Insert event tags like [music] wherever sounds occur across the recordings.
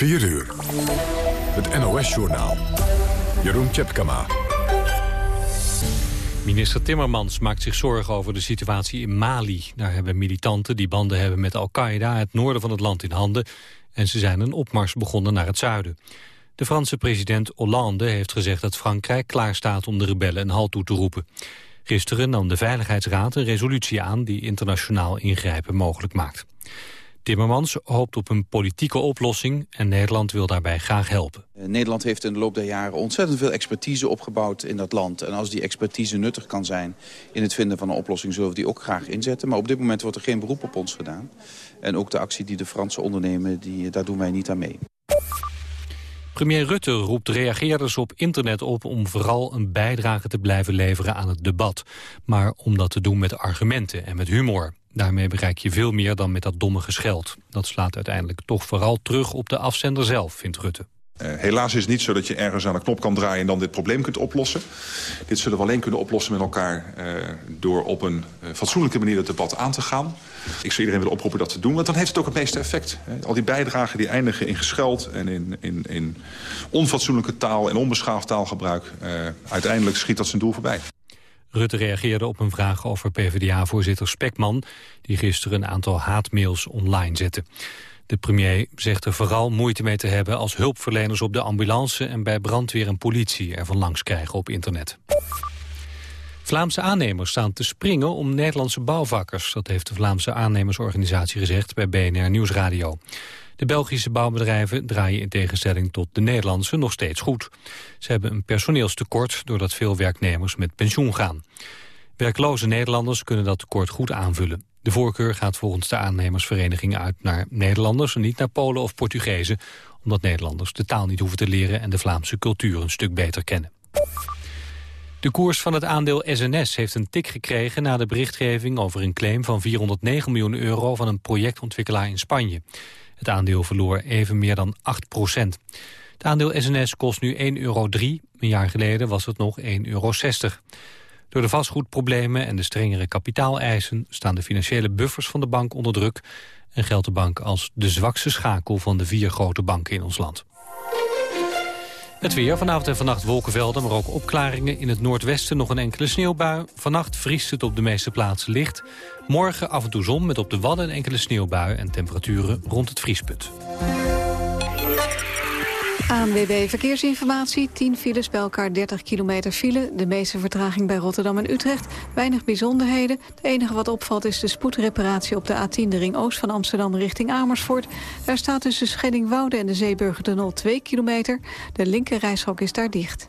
4 uur. Het NOS-journaal. Jeroen Tjepkama. Minister Timmermans maakt zich zorgen over de situatie in Mali. Daar hebben militanten die banden hebben met Al-Qaeda... het noorden van het land in handen... en ze zijn een opmars begonnen naar het zuiden. De Franse president Hollande heeft gezegd dat Frankrijk klaarstaat... om de rebellen een halt toe te roepen. Gisteren nam de Veiligheidsraad een resolutie aan... die internationaal ingrijpen mogelijk maakt. Timmermans hoopt op een politieke oplossing en Nederland wil daarbij graag helpen. Eh, Nederland heeft in de loop der jaren ontzettend veel expertise opgebouwd in dat land. En als die expertise nuttig kan zijn in het vinden van een oplossing... zullen we die ook graag inzetten. Maar op dit moment wordt er geen beroep op ons gedaan. En ook de actie die de Fransen ondernemen, die, daar doen wij niet aan mee. Premier Rutte roept reageerders op internet op om vooral een bijdrage te blijven leveren aan het debat. Maar om dat te doen met argumenten en met humor. Daarmee bereik je veel meer dan met dat domme gescheld. Dat slaat uiteindelijk toch vooral terug op de afzender zelf, vindt Rutte. Uh, helaas is het niet zo dat je ergens aan de knop kan draaien en dan dit probleem kunt oplossen. Dit zullen we alleen kunnen oplossen met elkaar uh, door op een uh, fatsoenlijke manier het debat aan te gaan. Ik zou iedereen willen oproepen dat te doen, want dan heeft het ook het meeste effect. Al die bijdragen die eindigen in gescheld en in, in, in onfatsoenlijke taal en onbeschaafd taalgebruik. uiteindelijk schiet dat zijn doel voorbij. Rutte reageerde op een vraag over PvdA-voorzitter Spekman... die gisteren een aantal haatmails online zette. De premier zegt er vooral moeite mee te hebben... als hulpverleners op de ambulance en bij brandweer en politie... ervan langs krijgen op internet. Vlaamse aannemers staan te springen om Nederlandse bouwvakkers. Dat heeft de Vlaamse aannemersorganisatie gezegd bij BNR Nieuwsradio. De Belgische bouwbedrijven draaien in tegenstelling tot de Nederlandse nog steeds goed. Ze hebben een personeelstekort doordat veel werknemers met pensioen gaan. Werkloze Nederlanders kunnen dat tekort goed aanvullen. De voorkeur gaat volgens de aannemersvereniging uit naar Nederlanders... en niet naar Polen of Portugezen... omdat Nederlanders de taal niet hoeven te leren... en de Vlaamse cultuur een stuk beter kennen. De koers van het aandeel SNS heeft een tik gekregen na de berichtgeving over een claim van 409 miljoen euro van een projectontwikkelaar in Spanje. Het aandeel verloor even meer dan 8 procent. Het aandeel SNS kost nu 1,03 euro. Een jaar geleden was het nog 1,60 euro. Door de vastgoedproblemen en de strengere kapitaaleisen... staan de financiële buffers van de bank onder druk... en geldt de bank als de zwakste schakel van de vier grote banken in ons land. Het weer, vanavond en vannacht wolkenvelden, maar ook opklaringen. In het noordwesten nog een enkele sneeuwbui. Vannacht vriest het op de meeste plaatsen licht. Morgen af en toe zon met op de Wadden een enkele sneeuwbui... en temperaturen rond het vriespunt. ANWB Verkeersinformatie. 10 files bij elkaar 30 kilometer file. De meeste vertraging bij Rotterdam en Utrecht. Weinig bijzonderheden. Het enige wat opvalt is de spoedreparatie op de A10... de ring oost van Amsterdam richting Amersfoort. Daar staat tussen Scheddingwoude en de Zeeburgertunnel 2 kilometer. De linker reishok is daar dicht.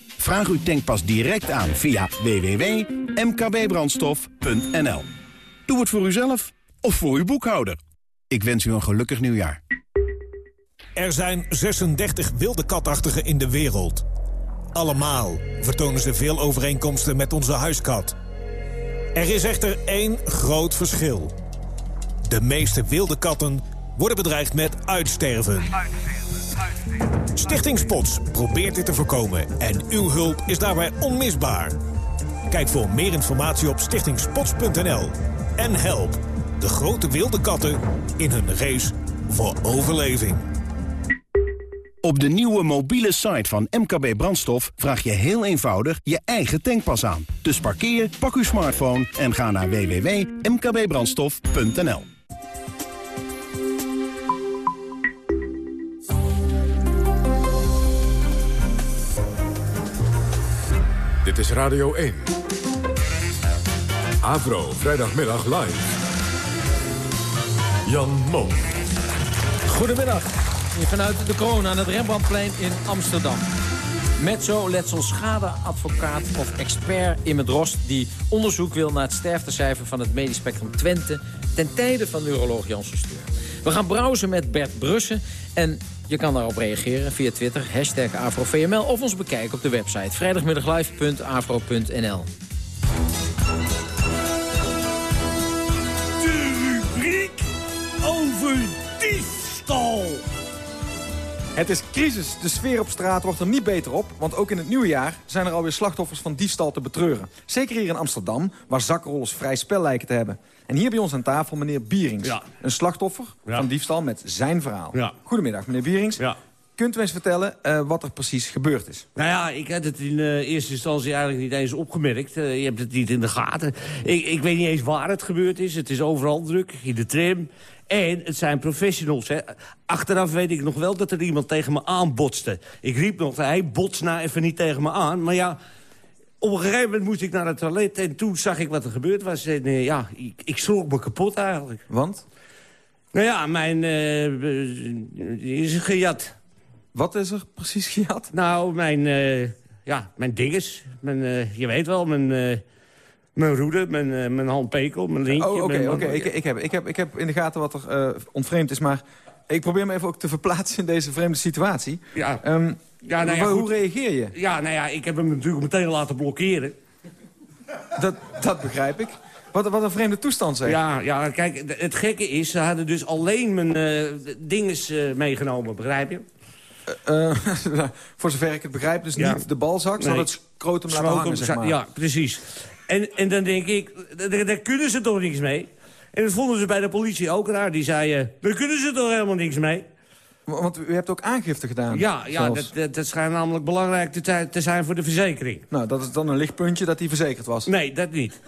Vraag uw tankpas direct aan via www.mkbbrandstof.nl. Doe het voor uzelf of voor uw boekhouder. Ik wens u een gelukkig nieuwjaar. Er zijn 36 wilde katachtigen in de wereld. Allemaal vertonen ze veel overeenkomsten met onze huiskat. Er is echter één groot verschil. De meeste wilde katten worden bedreigd met uitsterven. Stichting Spots probeert dit te voorkomen en uw hulp is daarbij onmisbaar. Kijk voor meer informatie op stichtingspots.nl en help de grote wilde katten in hun race voor overleving. Op de nieuwe mobiele site van MKB Brandstof vraag je heel eenvoudig je eigen tankpas aan. Dus parkeer, pak uw smartphone en ga naar www.mkbbrandstof.nl. Dit is Radio 1. Avro, vrijdagmiddag live. Jan Mom. Goedemiddag. Vanuit de kroon aan het Rembrandtplein in Amsterdam. Met zo letsel schadeadvocaat of expert in Drost... die onderzoek wil naar het sterftecijfer van het medisch spectrum Twente... ten tijde van neuroloog Janssen Steur. We gaan browsen met Bert Brussen en je kan daarop reageren via Twitter, hashtag AfroVML... of ons bekijken op de website vrijdagmiddaglive.afro.nl. De rubriek over diefstal. Het is crisis. De sfeer op straat wordt er niet beter op. Want ook in het nieuwe jaar zijn er alweer slachtoffers van diefstal te betreuren. Zeker hier in Amsterdam, waar zakrollers vrij spel lijken te hebben. En hier bij ons aan tafel meneer Bierings. Een slachtoffer van diefstal met zijn verhaal. Goedemiddag meneer Bierings. Kunt u eens vertellen uh, wat er precies gebeurd is? Nou ja, ik had het in uh, eerste instantie eigenlijk niet eens opgemerkt. Uh, je hebt het niet in de gaten. Ik, ik, weet niet eens waar het gebeurd is. Het is overal druk, in de tram. En het zijn professionals. Hè. Achteraf weet ik nog wel dat er iemand tegen me aanbotste. Ik riep nog, hij botst nou even niet tegen me aan. Maar ja, op een gegeven moment moest ik naar het toilet... en toen zag ik wat er gebeurd was. En uh, ja, ik, ik schrok me kapot eigenlijk. Want? Nou ja, mijn... Uh, is gejat. Wat is er precies gejat? Nou, mijn... Uh, ja, mijn dinges. Mijn, je weet wel, mijn... Mijn roede, mijn, uh, mijn handpekel, mijn linkje. Oh, oké, oké. Ik, ik, heb, ik, heb, ik heb in de gaten wat er uh, ontvreemd is, maar ik probeer me even ook te verplaatsen in deze vreemde situatie. Ja. Um, ja, nou ja hoe reageer je? Ja, nou ja, ik heb hem natuurlijk meteen laten blokkeren. Dat, dat begrijp ik. Wat, wat een vreemde toestand zeg. Ja, ja, kijk, het gekke is, ze hadden dus alleen mijn uh, dinges uh, meegenomen, begrijp je? Uh, [laughs] voor zover ik het begrijp, dus ja. niet de balzak, nee. het scrotum laten hangen, zeg maar. Ja, precies. En, en dan denk ik, daar, daar kunnen ze toch niks mee? En dat vonden ze bij de politie ook raar. Die zeiden, daar kunnen ze toch helemaal niks mee? Want u hebt ook aangifte gedaan. Ja, ja dat, dat, dat, schijnt namelijk belangrijk te, te, zijn voor de verzekering. Nou, dat is dan een lichtpuntje dat hij verzekerd was. Nee, dat niet.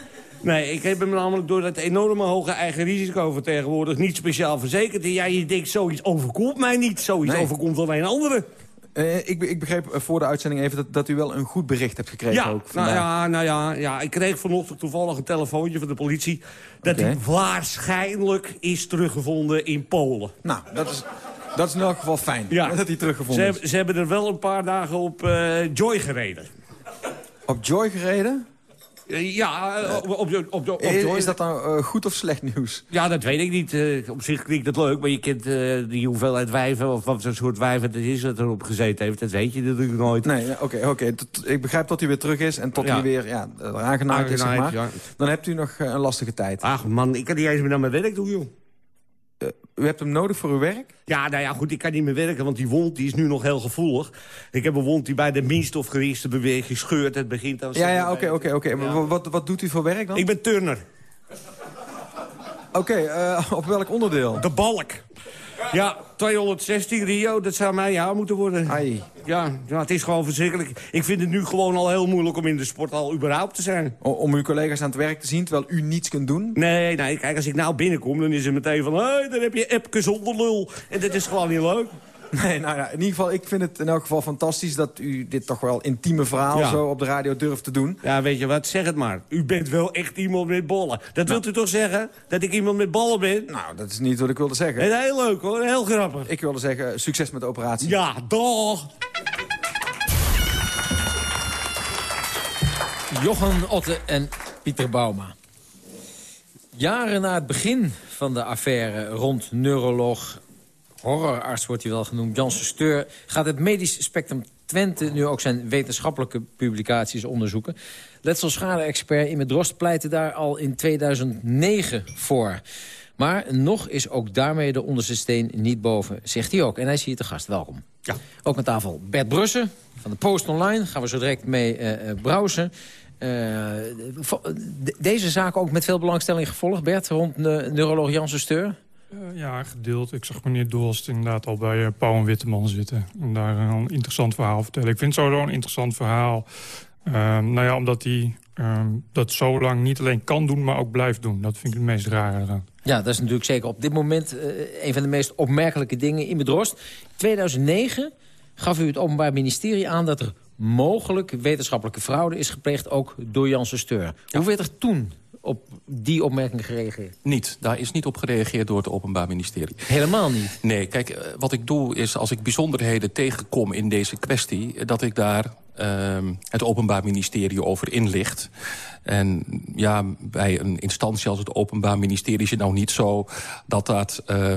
Nee, ik heb hem namelijk door dat enorme hoge eigen risico vertegenwoordigd... niet speciaal verzekerd. En ja, je denkt, zoiets overkomt mij niet. Zoiets nee. overkomt alleen anderen. Uh, ik, ik, begreep voor de uitzending even dat, dat, u wel een goed bericht hebt gekregen. Ja, ook nou, ja, nou ja, ja, ik kreeg vanochtend toevallig een telefoontje van de politie... dat okay. hij waarschijnlijk is teruggevonden in Polen. Nou, dat is, dat is in elk geval fijn ja. dat hij teruggevonden ze is. Ze hebben er wel een paar dagen op uh, Joy gereden. Op Joy gereden? Ja, op, op, op, op, op is, is, dat dan uh, goed of slecht nieuws? Ja, dat weet ik niet. Uh, op zich klinkt het leuk, maar je kent uh, die hoeveelheid wijven... of wat voor soort wijven het is dat erop gezeten heeft. Dat weet je natuurlijk nooit. Nee, oké, okay, oké. Ik begrijp dat hij weer terug is en tot ja. hij weer ja, aangenaaid is, zeg maar. Ja. Dan hebt u nog een lastige tijd. Ach man, ik kan niet eens meer naar mijn werk doen, joh. Uh, u hebt hem nodig voor uw werk? Ja, nou ja, goed, ik kan niet meer werken, want die wond die is nu nog heel gevoelig. Ik heb een wond die bij de minste of geringste beweging scheurt. Het begint dan... Ja, ja, oké, oké, oké. Wat, wat doet u voor werk dan? Ik ben turner. Oké, okay, uh, op welk onderdeel? De balk. Ja, 216 Rio, dat zou mij ja moeten worden. Ai. Ja, ja, het is gewoon verschrikkelijk. Ik vind het nu gewoon al heel moeilijk om in de sport al überhaupt te zijn. O, om uw collega's aan het werk te zien, terwijl u niets kunt doen? Nee, nee, kijk, als ik nou binnenkom, dan is het meteen van... hé, hey, dan heb je Epke zonder lul. En dat is gewoon niet leuk. [laughs] Nee, nou ja, in ieder geval, ik vind het in elk geval fantastisch... dat u dit toch wel intieme verhaal ja. zo op de radio durft te doen. Ja, weet je wat, zeg het maar. U bent wel echt iemand met ballen. Dat nou. wilt u toch zeggen? Dat ik iemand met ballen ben? Nou, dat is niet wat ik wilde zeggen. En heel leuk hoor, heel grappig. Ik wilde zeggen, succes met de operatie. Ja, dag! Johan Otte en Pieter Bauma. Jaren na het begin van de affaire rond neuroloog horrorarts wordt hij wel genoemd, Janssen Steur... gaat het medisch spectrum Twente nu ook zijn wetenschappelijke publicaties onderzoeken. Letselschade-expert Imme Drost pleitte daar al in 2009 voor. Maar nog is ook daarmee de onderste steen niet boven, zegt hij ook. En hij is hier te gast. Welkom. Ja. Ook aan tafel Bert Brussen van de Post Online. Gaan we zo direct mee uh, uh, browsen. Uh, deze zaak ook met veel belangstelling gevolgd, Bert, rond de neuroloog Janssen Steur? Uh, ja, gedeeld. Ik zag meneer Dorst inderdaad al bij uh, Pauw en Witteman zitten. En daar een interessant verhaal vertellen. Ik vind het sowieso een interessant verhaal. Uh, nou ja, omdat hij dat zo lang niet alleen kan doen, maar ook blijft doen. Dat vind ik het meest rare eraan. Ja, dat is natuurlijk zeker op dit moment een van de meest opmerkelijke dingen in Bedrost. In 2009 gaf u het Openbaar Ministerie aan dat er mogelijk wetenschappelijke fraude is gepleegd... ook door Janssen Steur. Hoe werd er toen op die opmerking gereageerd? Niet. Daar is niet op gereageerd door het Openbaar Ministerie. Helemaal niet? Nee, kijk, eh, wat ik doe is als ik bijzonderheden tegenkom in deze kwestie... Eh, dat ik daar uh, het Openbaar Ministerie over inlicht. En ja, bij een instantie als het Openbaar Ministerie is het nou niet zo... dat dat uh,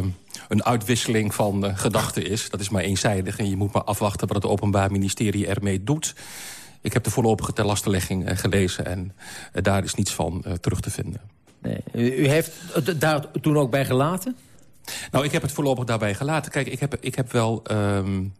een uitwisseling van uh, gedachten is. Dat is maar eenzijdig en je moet maar afwachten wat het Openbaar Ministerie ermee doet... Ik heb de voorlopige terlastenlegging uh, gelezen en uh, daar is niets van uh, terug te vinden. Nee. U heeft het daar toen ook bij gelaten? Nou, ik heb het voorlopig daarbij gelaten. Kijk, ik heb, ik heb wel... Um,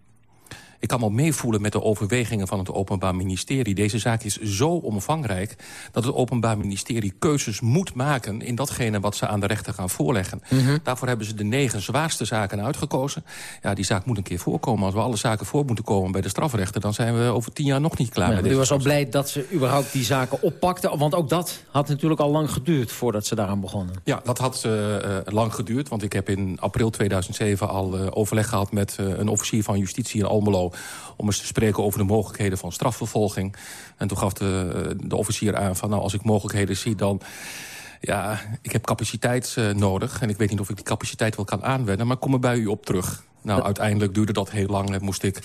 ik kan wel meevoelen met de overwegingen van het Openbaar Ministerie. Deze zaak is zo omvangrijk dat het Openbaar Ministerie keuzes moet maken... in datgene wat ze aan de rechter gaan voorleggen. Mm -hmm. Daarvoor hebben ze de negen zwaarste zaken uitgekozen. Ja, die zaak moet een keer voorkomen. Als we alle zaken voor moeten komen bij de strafrechter... dan zijn we over tien jaar nog niet klaar. Ja, u was al blij dat ze überhaupt die zaken oppakten. Want ook dat had natuurlijk al lang geduurd voordat ze daaraan begonnen. Ja, dat had uh, lang geduurd. Want ik heb in april 2007 al uh, overleg gehad met een officier van justitie in Almelo om eens te spreken over de mogelijkheden van strafvervolging. En toen gaf de, de officier aan van nou, als ik mogelijkheden zie dan... Ja, ik heb capaciteit uh, nodig en ik weet niet of ik die capaciteit wel kan aanwenden... maar kom er bij u op terug. Nou, uiteindelijk duurde dat heel lang en moest ik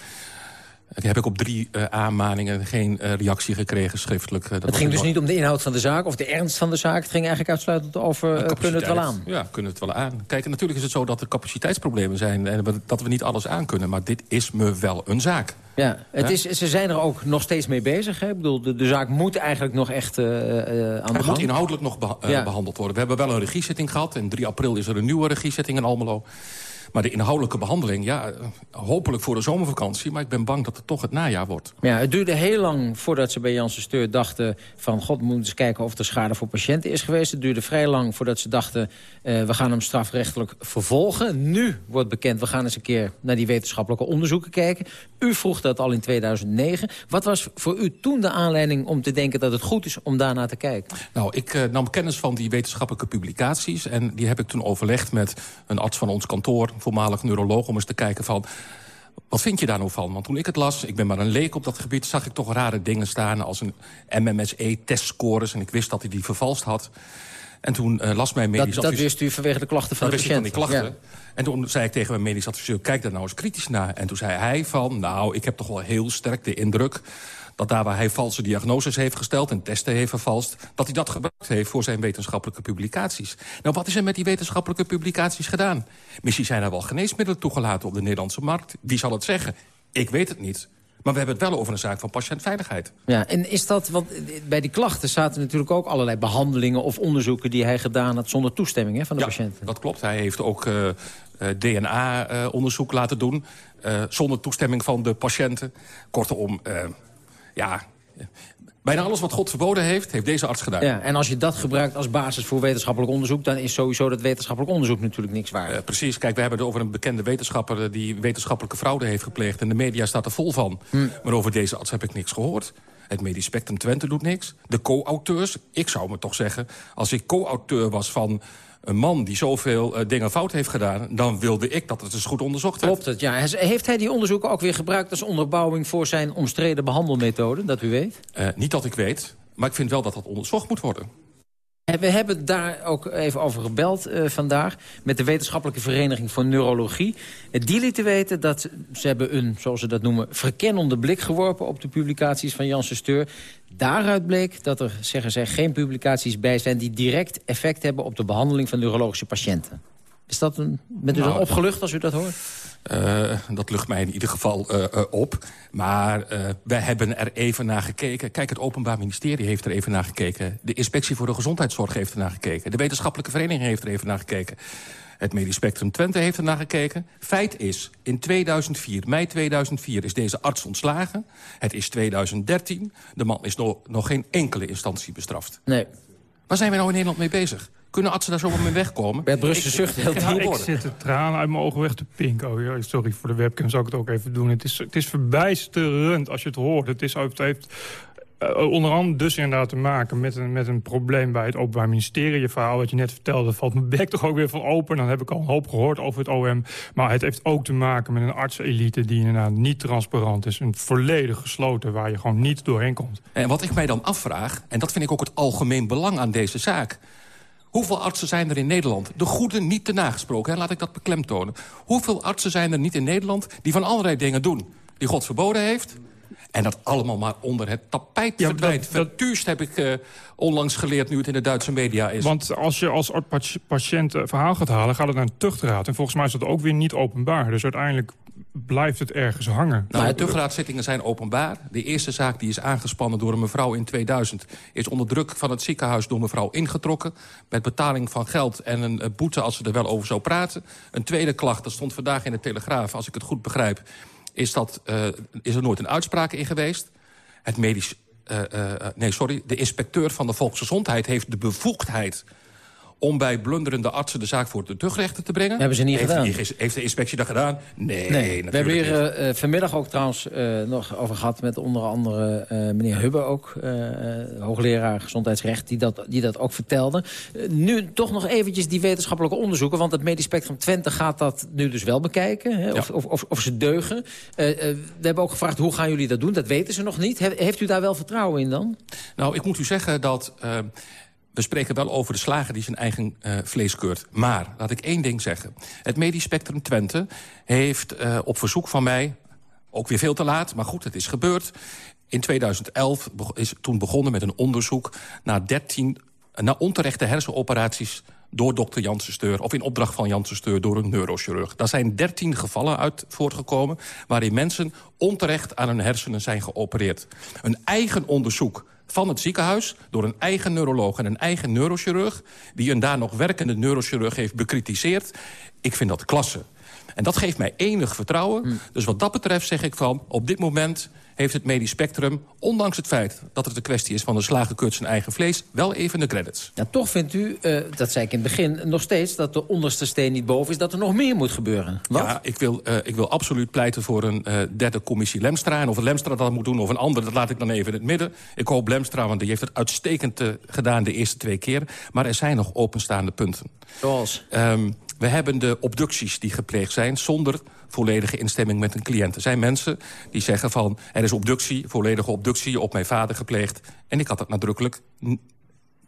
heb ik op drie uh, aanmaningen geen uh, reactie gekregen schriftelijk. Uh, dat het ging dus niet om de inhoud van de zaak of de ernst van de zaak. Het ging eigenlijk uitsluitend over kunnen het wel aan. Ja, kunnen het wel aan. Kijk, natuurlijk is het zo dat er capaciteitsproblemen zijn... en dat we niet alles aan kunnen. Maar dit is me wel een zaak. Ja, het is, ze zijn er ook nog steeds mee bezig. Hè? Ik bedoel, de, de zaak moet eigenlijk nog echt aan de gang. Het moet inhoudelijk nog ja. behandeld worden. We hebben wel een regiezitting gehad. En 3 april is er een nieuwe regiezitting in Almelo. Maar de inhoudelijke behandeling, ja, hopelijk voor de zomervakantie... maar ik ben bang dat het toch het najaar wordt. Ja, het duurde heel lang voordat ze bij Janssen Steur dachten... van god, we moeten eens kijken of er schade voor patiënten is geweest. Het duurde vrij lang voordat ze dachten... Uh, we gaan hem strafrechtelijk vervolgen. Nu wordt bekend, we gaan eens een keer naar die wetenschappelijke onderzoeken kijken. U vroeg dat al in 2009. Wat was voor u toen de aanleiding om te denken dat het goed is om daarnaar te kijken? Nou, ik uh, nam kennis van die wetenschappelijke publicaties... en die heb ik toen overlegd met een arts van ons kantoor voormalig neuroloog... om eens te kijken van, wat vind je daar nou van? Want toen ik het las, ik ben maar een leek op dat gebied... zag ik toch rare dingen staan als een MMSE-testscores... en ik wist dat hij die vervalst had. En toen uh, las mijn medisch dat, dat wist u vanwege de klachten van dat de patiënt? die klachten. Ja. En toen zei ik tegen mijn medisch adviseur, kijk daar nou eens kritisch naar. En toen zei hij van, nou, ik heb toch wel heel sterk de indruk dat daar waar hij valse diagnoses heeft gesteld... en testen heeft vervalst, dat hij dat gebruikt heeft voor zijn wetenschappelijke publicaties. Nou, wat is er met die wetenschappelijke publicaties gedaan? Misschien zijn er wel geneesmiddelen toegelaten op de Nederlandse markt. Wie zal het zeggen? Ik weet het niet. Maar we hebben het wel over een zaak van patiëntveiligheid. Ja, en is dat, want bij die klachten zaten natuurlijk ook allerlei behandelingen of onderzoeken die hij gedaan had zonder toestemming hè, van de ja, patiënt. dat klopt. Hij heeft ook uh, uh, DNA-onderzoek uh, laten doen zonder toestemming van de patiënten. Kortom, ja, bijna alles wat God verboden heeft, heeft deze arts gedaan. Ja, en als je dat gebruikt als basis voor wetenschappelijk onderzoek... dan is sowieso dat wetenschappelijk onderzoek natuurlijk niks waard. Uh, precies, kijk, we hebben het over een bekende wetenschapper... die wetenschappelijke fraude heeft gepleegd. En de media staat er vol van. Hm. Maar over deze arts heb ik niks gehoord. Het Medisch Spectrum Twente doet niks. De co-auteurs, ik zou me toch zeggen... als ik co-auteur was van een man die zoveel uh, dingen fout heeft gedaan... dan wilde ik dat het eens goed onderzocht werd. Klopt het, ja. Heeft hij die onderzoeken ook weer gebruikt als onderbouwing... voor zijn omstreden behandelmethode, dat u weet? Uh, niet dat ik weet, maar ik vind wel dat dat onderzocht moet worden. We hebben daar ook even over gebeld uh, vandaag... met de Wetenschappelijke Vereniging voor Neurologie. Die lieten weten dat ze hebben een, zoals ze dat noemen... verkennende blik geworpen op de publicaties van Janssen Steur. Daaruit bleek dat er, zeggen zij, geen publicaties bij zijn... die direct effect hebben op de behandeling van neurologische patiënten. Is dat een, bent u nou, dan opgelucht als u dat hoort? Uh, dat lucht mij in ieder geval uh, uh, op. Maar wij hebben er even naar gekeken. Kijk, het Openbaar Ministerie heeft er even naar gekeken. De Inspectie voor de Gezondheidszorg heeft er naar gekeken. De Wetenschappelijke Vereniging heeft er even naar gekeken. Het Medisch Spectrum Twente heeft er naar gekeken. Feit is, in 2004, mei 2004, is deze arts ontslagen. Het is 2013. De man is nog, nog geen enkele instantie bestraft. Nee. Waar zijn we nou in Nederland mee bezig? Kunnen artsen daar zomaar mee wegkomen? Bert Brussen zucht heel ja, Ik zit de tranen uit mijn ogen weg te pinken. Oh, ja, sorry voor de webcam, zou ik het ook even doen. Het is, het is verbijsterend als je het hoort. Het, is, het heeft uh, onder andere dus inderdaad te maken met een, met een probleem bij het Openbaar Ministerie. Je verhaal wat je net vertelde, valt mijn bek [laughs] toch ook weer van open. Dan heb ik al een hoop gehoord over het OM. Maar het heeft ook te maken met een artsenelite die inderdaad niet transparant is. Een volledig gesloten waar je gewoon niet doorheen komt. En wat ik mij dan afvraag, en dat vind ik ook het algemeen belang aan deze zaak... Hoeveel artsen zijn er in Nederland? De goede niet te nagesproken, hè? laat ik dat beklemtonen. Hoeveel artsen zijn er niet in Nederland die van allerlei dingen doen... die God verboden heeft... En dat allemaal maar onder het tapijt ja, verdwijnt. Vertuurst heb ik uh, onlangs geleerd nu het in de Duitse media is. Want als je als patiënt verhaal gaat halen, gaat het naar een tuchtraad. En volgens mij is dat ook weer niet openbaar. Dus uiteindelijk blijft het ergens hangen. Nou, de tuchtraadzittingen zijn openbaar. De eerste zaak die is aangespannen door een mevrouw in 2000... is onder druk van het ziekenhuis door mevrouw ingetrokken... met betaling van geld en een boete als ze er wel over zou praten. Een tweede klacht, dat stond vandaag in de Telegraaf... als ik het goed begrijp, is, dat, uh, is er nooit een uitspraak in geweest. Het medisch... Uh, uh, nee, sorry. De inspecteur van de volksgezondheid heeft de bevoegdheid om bij blunderende artsen de zaak voor de tuchtrechter te brengen. Hebben ze niet heeft, gedaan. Heeft de inspectie dat gedaan? Nee, nee. We hebben hier uh, vanmiddag ook trouwens uh, nog over gehad... met onder andere uh, meneer Hubbe ook, hoogleraar gezondheidsrecht... die dat, die dat ook vertelde. nu toch nog eventjes die wetenschappelijke onderzoeken... want het Medisch Spectrum Twente gaat dat nu dus wel bekijken. Hè, of, ja. of, of, of, ze deugen. we hebben ook gevraagd, hoe gaan jullie dat doen? Dat weten ze nog niet. He, heeft u daar wel vertrouwen in dan? Nou, ik moet u zeggen dat we spreken wel over de slager die zijn eigen uh, vlees keurt. Maar, laat ik één ding zeggen. Het Medisch Spectrum Twente heeft uh, op verzoek van mij... ook weer veel te laat, maar goed, het is gebeurd... in 2011 is toen begonnen met een onderzoek... naar 13 naar onterechte hersenoperaties door dokter Janssen Steur... of in opdracht van Janssen Steur door een neurochirurg. Daar zijn 13 gevallen uit voortgekomen... waarin mensen onterecht aan hun hersenen zijn geopereerd. Een eigen onderzoek van het ziekenhuis... door een eigen neuroloog en een eigen neurochirurg... die een daar nog werkende neurochirurg heeft bekritiseerd. Ik vind dat klasse. En dat geeft mij enig vertrouwen. Mm. Dus wat dat betreft zeg ik van... op dit moment heeft het medisch spectrum, ondanks het feit dat het een kwestie is van de slagenkut zijn eigen vlees, wel even de credits. Ja, toch vindt u, uh, dat zei ik in het begin, nog steeds dat de onderste steen niet boven is, dat er nog meer moet gebeuren. Wat? Ja, ik wil, uh, ik wil absoluut pleiten voor een uh, derde commissie Lemstra. En of Lemstra dat moet doen of een ander, dat laat ik dan even in het midden. Ik hoop Lemstra, want die heeft het uitstekend gedaan de eerste twee keer. Maar er zijn nog openstaande punten. Zoals? Um, we hebben de obducties die gepleegd zijn zonder volledige instemming met een cliënt. Er zijn mensen die zeggen van... er is obductie, volledige obductie op mijn vader gepleegd... en ik had het nadrukkelijk...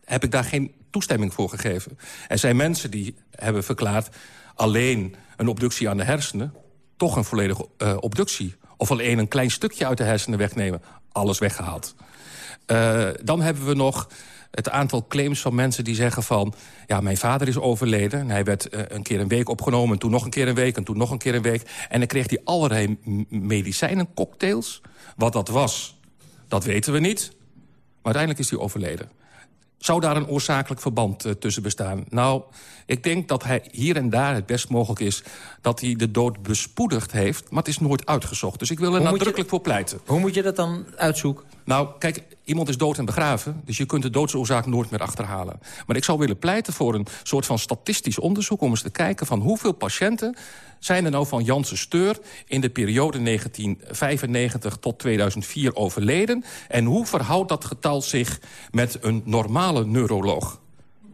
heb ik daar geen toestemming voor gegeven. Er zijn mensen die hebben verklaard... alleen een obductie aan de hersenen... toch een volledige uh, obductie. Of alleen een klein stukje uit de hersenen wegnemen. Alles weggehaald. Uh, dan hebben we nog het aantal claims van mensen die zeggen van... ja, mijn vader is overleden en hij werd uh, een keer een week opgenomen... en toen nog een keer een week en toen nog een keer een week. En dan kreeg hij allerlei medicijnencocktails. Wat dat was, dat weten we niet. Maar uiteindelijk is hij overleden. Zou daar een oorzakelijk verband uh, tussen bestaan? Nou, ik denk dat hij hier en daar het best mogelijk is... dat hij de dood bespoedigd heeft, maar het is nooit uitgezocht. Dus ik wil er hoe nadrukkelijk voor pleiten. Hoe moet je dat dan uitzoeken? Nou, kijk, iemand is dood en begraven... dus je kunt de doodsoorzaak nooit meer achterhalen. Maar ik zou willen pleiten voor een soort van statistisch onderzoek... om eens te kijken van hoeveel patiënten zijn er nou van Janssen Steur... in de periode 1995 tot 2004 overleden... en hoe verhoudt dat getal zich met een normale neuroloog?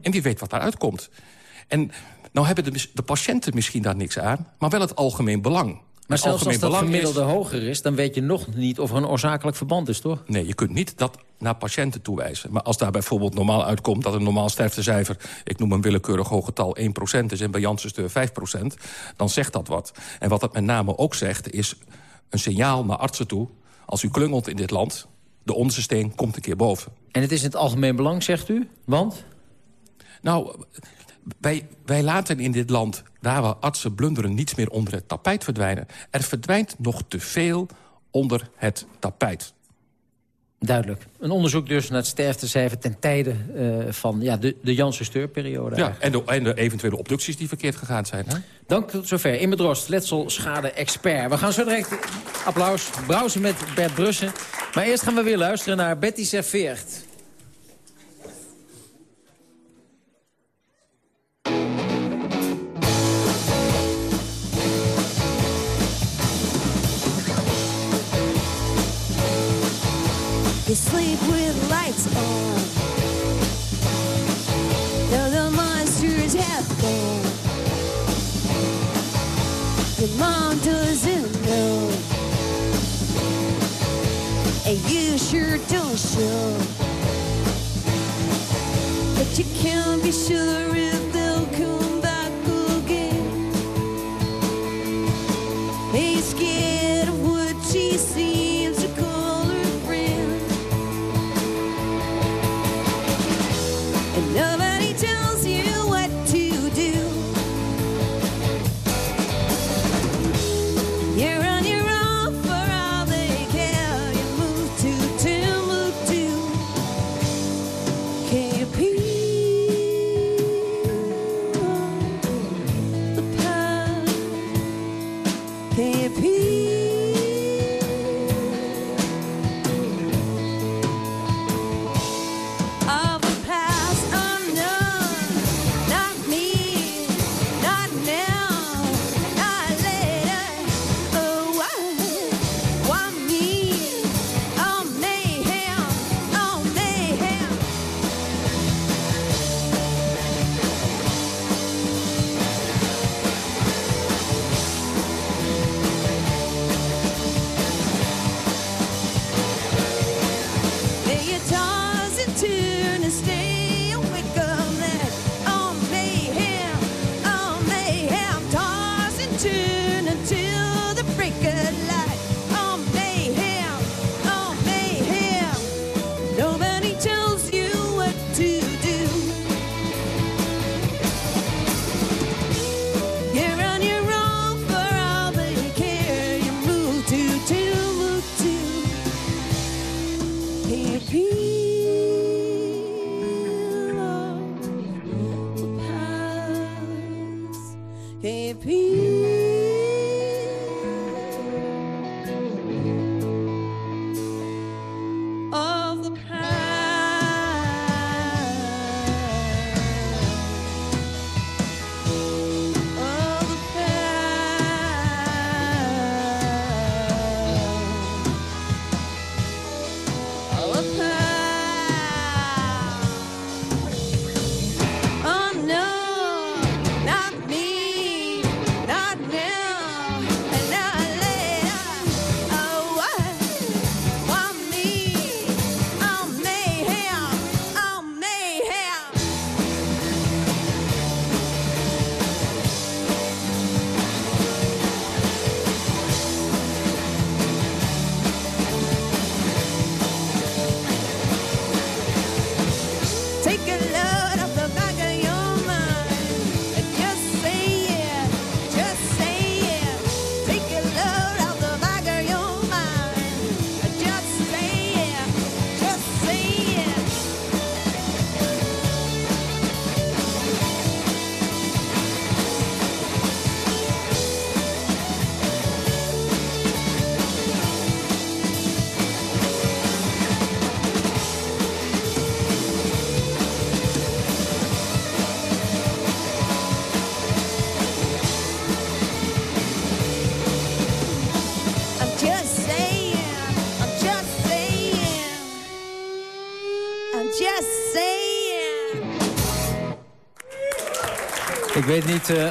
En wie weet wat daaruit komt. En nou hebben de, de patiënten misschien daar niks aan... maar wel het algemeen belang. Maar zelfs als dat gemiddelde is... hoger is... dan weet je nog niet of er een oorzakelijk verband is, toch? Nee, je kunt niet dat naar patiënten toewijzen. Maar als daar bijvoorbeeld normaal uitkomt dat een normaal sterftecijfer... ik noem een willekeurig hoog getal 1% is en bij Janssen 5%... dan zegt dat wat. En wat dat met name ook zegt is een signaal naar artsen toe... als u klungelt in dit land, de onderste steen komt een keer boven. En het is in het algemeen belang, zegt u? Want? Nou, wij, wij laten in dit land, daar waar artsen blunderen... niets meer onder het tapijt verdwijnen. Er verdwijnt nog te veel onder het tapijt. Duidelijk. Een onderzoek dus naar het sterftecijfer ten tijde uh, van ja, de, de Janssen-Steurperiode. Ja, en de, en de, eventuele obducties die verkeerd gegaan zijn. Hè? Dank tot zover. In Drost, letselschade-expert. We gaan zo direct, applaus, browsen met Bert Brussen. Maar eerst gaan we weer luisteren naar Betty Serveert. You sleep with lights on. Now the monsters have gone. Your mom doesn't know. And you sure don't show. But you can't be sure if weet niet eh,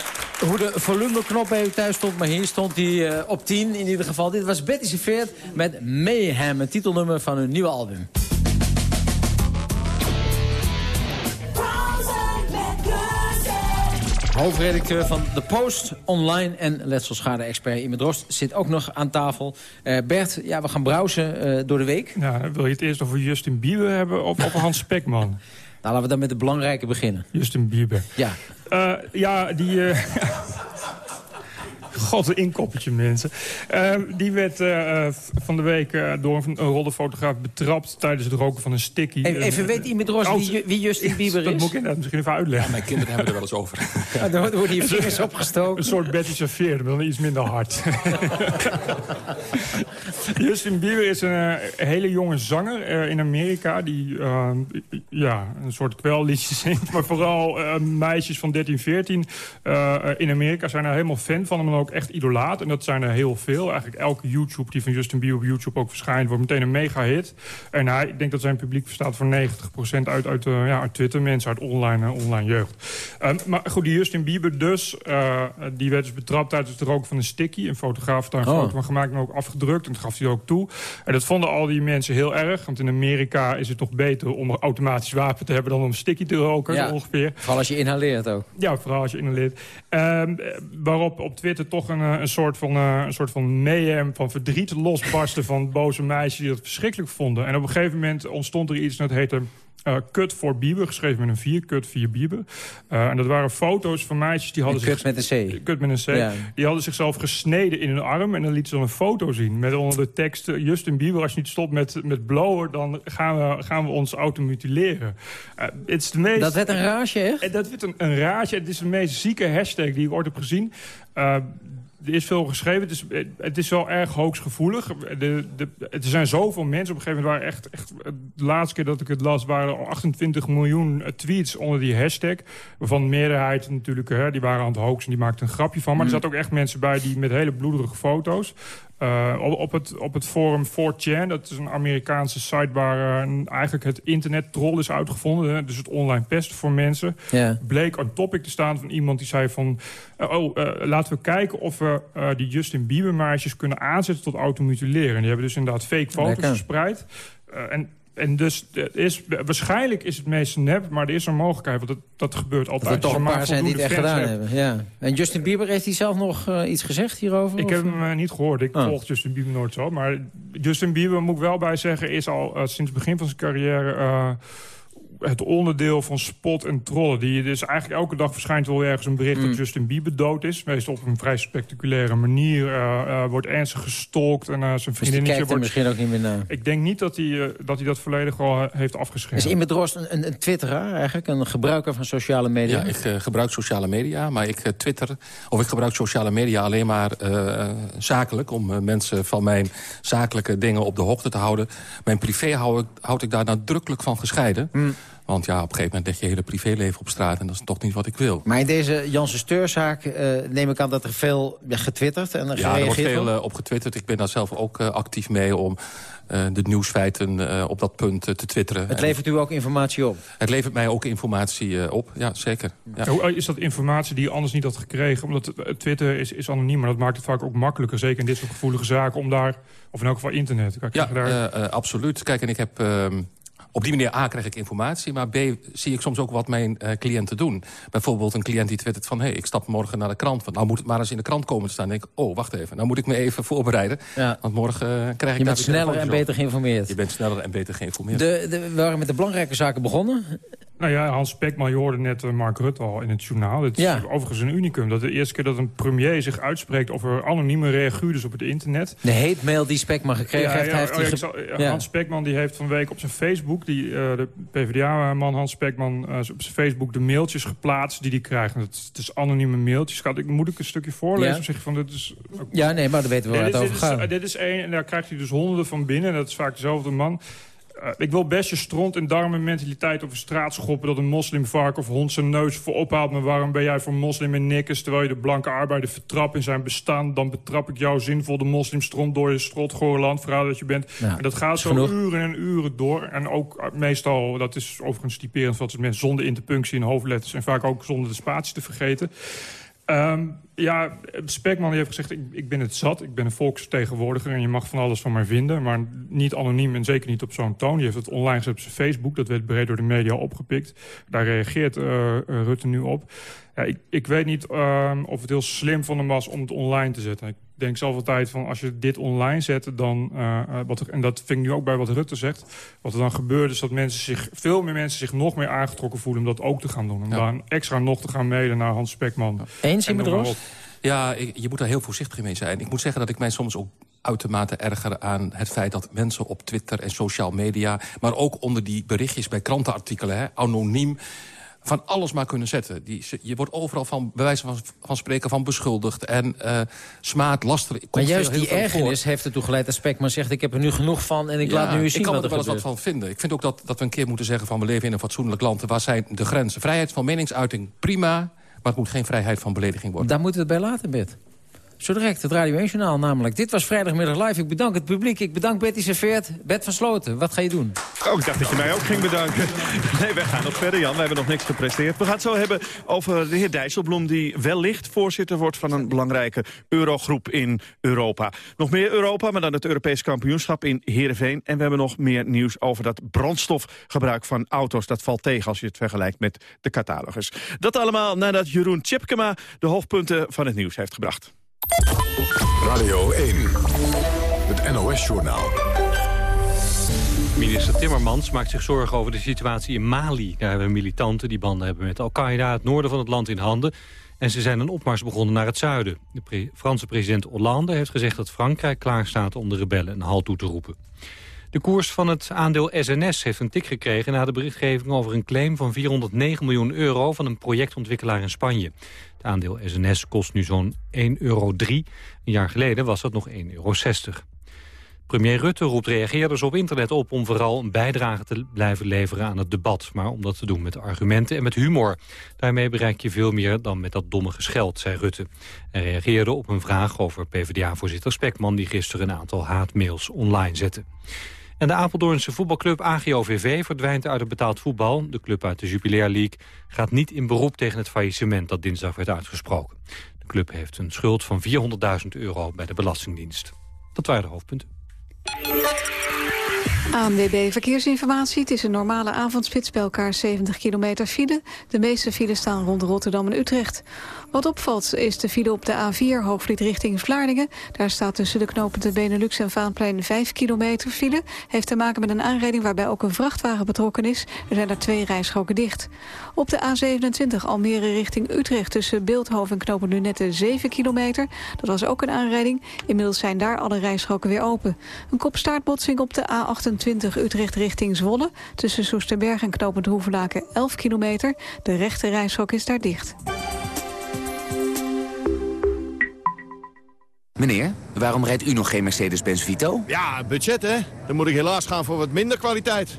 hoe de volumeknop bij u thuis stond, maar hier stond hij eh, op 10 in ieder geval. Dit was Betty Serveert met Mayhem, het titelnummer van hun nieuwe album. Hoofdredacteur van The Post, online en letselschade-expert Imme Drost zit ook nog aan tafel. Eh, Bert, ja, we gaan browsen door de week. Wil je het eerst over Justin Bieber hebben of over Hans Spekman? [laughs] Nou, laten we dan met de belangrijke beginnen. Justin Bieber. Ja. Eh, ja, die... eh, [laughs] God, een inkoppertje, mensen. Eh, die werd eh, eh, van de week eh, door een roddelfotograaf betrapt... tijdens het roken van een sticky. Even, even weet Drost Als- wie, wie Justin [laughs] Bieber Dat is? moet ik inderdaad misschien even uitleggen. Mijn kinderen hebben er wel eens over. [laughs] Ja, dan worden je vingers [laughs] opgestoken. Een soort Betty Saveer, maar dan iets minder hard. Justin Bieber is een hele jonge zanger eh, in Amerika... die eh, ja, een soort kwelliedje zingt. Maar vooral eh, meisjes van 13, 14 eh, in Amerika zijn er helemaal fan van hem... en ook ook echt idolaat. En dat zijn er heel veel. Eigenlijk elke YouTube die van Justin Bieber op YouTube ook verschijnt... wordt meteen een mega hit. En hij, ik denk dat zijn publiek bestaat voor 90% uit, uit, uh, ja, uit Twitter. Mensen uit online en online jeugd. Uh, maar goed, die Justin Bieber dus... Uh, die werd dus betrapt uit het roken van een sticky. Een fotograaf heeft daar een Oh. foto van gemaakt en ook afgedrukt. En dat gaf hij ook toe. En dat vonden al die mensen heel erg. Want in Amerika is het toch beter om een automatisch wapen te hebben... dan om een sticky te roken, Ja. ongeveer. Vooral als je inhaleert ook. Ja, vooral als je inhaleert. Ehm, eh, waarop op Twitter toch een, eh, een soort van, eh, een soort van mayhem van verdriet losbarstte... van boze meisjes die dat verschrikkelijk vonden. En op een gegeven moment ontstond er iets dat heette... eh Kut voor Bieber, geschreven met een 4, Kut 4 Bieber. Eh, en dat waren foto's van meisjes die hadden En kut zich... met een C. Kut met een C. Ja. Die hadden zichzelf gesneden in hun arm. En dan lieten ze dan een foto zien. Met onder de tekst... Justin Bieber, als je niet stopt met, met blowen... dan gaan we, gaan we ons automutileren. Het is de meest... Dat werd een raasje, echt? Dat werd een, een raadje. Het is de meest zieke hashtag die ik ooit heb gezien. Er is veel geschreven. Het is, het is wel erg hoogstgevoelig. De, de, er zijn zoveel mensen. Op een gegeven moment waren echt, echt... De laatste keer dat ik het las waren er 28 miljoen tweets onder die hashtag. Waarvan de meerderheid natuurlijk... Hè, die waren aan het hoaxen, die maakten een grapje van. Maar er zaten ook echt mensen bij die met hele bloederige foto's... Uh, op, op, het, op het forum 4chan, dat is een Amerikaanse site waar uh, eigenlijk het internet troll is uitgevonden. Hè, dus het online pesten voor mensen. Bleek een topic te staan van iemand die zei van... Uh, oh, laten we kijken of we die Justin Bieber meisjes kunnen aanzetten tot automutileren. En die hebben dus inderdaad fake foto's Lekker. verspreid. en en dus er is, waarschijnlijk is het meeste nep, maar er is een mogelijkheid. Want dat, dat gebeurt altijd. Dat er toch een paar zijn die het echt gedaan hebben. Ja. En Justin Bieber, heeft hij zelf nog eh, iets gezegd hierover? Ik of? heb hem eh, niet gehoord. Ik Oh. volg Justin Bieber nooit zo. Maar Justin Bieber, moet ik wel bij zeggen... is al eh, sinds het begin van zijn carrière... het onderdeel van spot en trollen. Die, dus eigenlijk elke dag verschijnt wel ergens een bericht... Mm. dat Justin Bieber dood is. Meestal op een vrij spectaculaire manier. eh, eh, wordt ernstig gestalkt. En eh, zijn Dus vriendinnetje kijkt wordt... misschien ook niet meer naar. Ik denk niet dat hij, dat, hij dat volledig al heeft afgeschermd. Is Imme Drost een, een, een twitteraar eigenlijk? Een gebruiker van sociale media? Ja, ik gebruik sociale media, maar ik twitter... of ik gebruik sociale media alleen maar eh, zakelijk... om mensen van mijn zakelijke dingen op de hoogte te houden. Mijn privé hou ik, houd ik daar nadrukkelijk van gescheiden. Hmm. Want ja, op een gegeven moment leg je hele privéleven op straat... en dat is toch niet wat ik wil. Maar in deze Janssen Steurzaak eh, neem ik aan dat er veel ja, getwitterd en Ja, er gereageerd wordt veel wordt? eh, op getwitterd. Ik ben daar zelf ook eh, actief mee om eh, de nieuwsfeiten eh, op dat punt te twitteren. Het En levert u ook informatie op? het levert mij ook informatie eh, op, ja, zeker. Ja. Hoe is dat informatie die je anders niet had gekregen? Omdat Twitter is, is anoniem, maar dat maakt het vaak ook makkelijker. Zeker in dit soort gevoelige zaken, om daar... of in elk geval internet. Kijk, Ja, daar, eh, eh, absoluut. Kijk, en ik heb... op die manier A, krijg ik informatie, maar B, zie ik soms ook wat mijn eh, cliënten doen. Bijvoorbeeld een cliënt die twittert van... hé, hey, ik stap morgen naar de krant, want nou moet het maar eens in de krant komen te staan. Dan denk ik, oh, wacht even, nou moet ik me even voorbereiden. Ja. Want morgen eh, krijg ik Je bent sneller en beter geïnformeerd. Je bent sneller en beter geïnformeerd. De, de, we waren met de belangrijke zaken begonnen. Nou ja, Hans Spekman, je hoorde net eh, Mark Rutte al in het journaal. Het is overigens een unicum. Dat de eerste keer dat een premier zich uitspreekt over anonieme reaguurders op het internet. De hate mail die Spekman gekregen heeft. hij heeft oh die zal-. Hans Spekman die heeft van week op zijn Facebook... Die, eh, de PvdA-man Hans Spekman eh, op zijn Facebook de mailtjes geplaatst die hij krijgt. Het, is- het is anonieme mailtjes. Gaat, ik, moet ik een stukje voorlezen? Ja. Of zeg je van, dit is... Ja, nee, maar dan weten we waar Ja, het dit, over dit gaat. Is, dit is één en daar krijgt hij dus honderden van binnen. En dat is vaak dezelfde man. Eh, ik wil best je stront en darmen mentaliteit over straat schoppen... dat een moslimvark of hond zijn neus voorop haalt. Maar waarom ben jij voor moslim en nikkers... terwijl je de blanke arbeider vertrapt in zijn bestaan... dan betrap ik jou zinvol de moslimstront door je strot... gore landverrader dat je bent. Ja, en dat gaat zo genoeg. uren en uren door. En ook eh, meestal, dat is overigens typerend... voor dat mensen zonder interpunctie in hoofdletters... en vaak ook zonder de spatie te vergeten... Ehm, ja, Spekman die heeft gezegd, ik, ik ben het zat. Ik ben een volksvertegenwoordiger en je mag van alles van mij vinden. Maar niet anoniem en zeker niet op zo'n toon. Die heeft het online gezet op zijn Facebook. Dat werd breed door de media opgepikt. Daar reageert eh, eh, Rutte nu op. Ja, ik, ik weet niet ehm, of het heel slim van hem was om het online te zetten. Ik denk zelf altijd van als je dit online zet, dan... eh, wat er, en dat vind ik nu ook bij wat Rutte zegt. Wat er dan gebeurt is dat mensen zich, veel meer mensen zich nog meer aangetrokken voelen... om dat ook te gaan doen. Om Ja. daar extra nog te gaan mailen naar Hans Spekman. Eens, En Imme Ja, ik- je moet daar heel voorzichtig mee zijn. Ik moet zeggen dat ik mij soms ook uitermate erger aan het feit dat mensen op Twitter en social media... maar ook onder die berichtjes bij krantenartikelen, hè, anoniem van alles maar kunnen zetten. Die, je wordt overal van, bij wijze van, van spreken van beschuldigd. En uh, smaad, laster. Maar juist die ergernis heeft ertoe geleid dat Spekman zegt... ik heb er nu genoeg van en ik ja, laat nu eens zien ik kan wat er er wel eens wat van vinden. Ik vind ook dat, dat we een keer moeten zeggen van... we leven in een fatsoenlijk land. Waar zijn de grenzen? Vrijheid van meningsuiting, prima. Maar het moet geen vrijheid van belediging worden. Daar moeten we het bij laten, Bert. Zo direct het Radio 1 Journaal namelijk. Dit was vrijdagmiddag live. Ik bedank het publiek. Ik bedank Betty Serveert. Bert van Sloten, wat ga je doen? Oh, ik dacht dat je mij ook ging bedanken. [laughs] Nee, wij gaan nog verder, Jan. We hebben nog niks gepresteerd. We gaan het zo hebben over de heer Dijsselbloem... die wellicht voorzitter wordt van een belangrijke eurogroep in Europa. Nog meer Europa, maar dan het Europees kampioenschap in Heerenveen. En we hebben nog meer nieuws over dat brandstofgebruik van auto's. Dat valt tegen als je het vergelijkt met de catalogus. Dat allemaal nadat Jeroen Tjepkema de hoofdpunten van het nieuws heeft gebracht. Radio 1, het NOS-journaal. Minister Timmermans maakt zich zorgen over de situatie in Mali. Daar hebben militanten die banden hebben met Al-Qaeda... het noorden van het land in handen. En ze zijn een opmars begonnen naar het zuiden. De Franse president Hollande heeft gezegd dat Frankrijk klaarstaat... om de rebellen een halt toe te roepen. De koers van het aandeel SNS heeft een tik gekregen... na de berichtgeving over een claim van 409 miljoen euro... van een projectontwikkelaar in Spanje. Het aandeel SNS kost nu zo'n 1,03 euro. Een jaar geleden was dat nog 1,60 euro. Premier Rutte roept reageerders op internet op om vooral een bijdrage te blijven leveren aan het debat. Maar om dat te doen met argumenten en met humor. Daarmee bereik je veel meer dan met dat domme gescheld, zei Rutte. En reageerde op een vraag over PvdA-voorzitter Spekman... die gisteren een aantal haatmails online zette. En de Apeldoornse voetbalclub AGOVV verdwijnt uit het betaald voetbal. De club uit de Jupiler League gaat niet in beroep tegen het faillissement dat dinsdag werd uitgesproken. De club heeft een schuld van 400.000 euro bij de Belastingdienst. Dat waren de hoofdpunten. ANWB Verkeersinformatie. Het is een normale avondspits bij elkaar 70 kilometer file. De meeste files staan rond Rotterdam en Utrecht. Wat opvalt is de file op de A4 Hoogvliet richting Vlaardingen. Daar staat tussen de knopen de Benelux en Vaanplein 5 kilometer file. Heeft te maken met een aanrijding waarbij ook een vrachtwagen betrokken is. Er zijn er twee rijstroken dicht. Op de A27 Almere richting Utrecht tussen Beeldhoven en knopen Lunette 7 kilometer. Dat was ook een aanrijding. Inmiddels zijn daar alle rijstroken weer open. Een kopstaartbotsing op de A28 Utrecht richting Zwolle. Tussen Soesterberg en knopend Hoevelaken 11 kilometer. De rechte rijstrook is daar dicht. Meneer, waarom rijdt u nog geen Mercedes-Benz Vito? Ja, budget hè. Dan moet ik helaas gaan voor wat minder kwaliteit.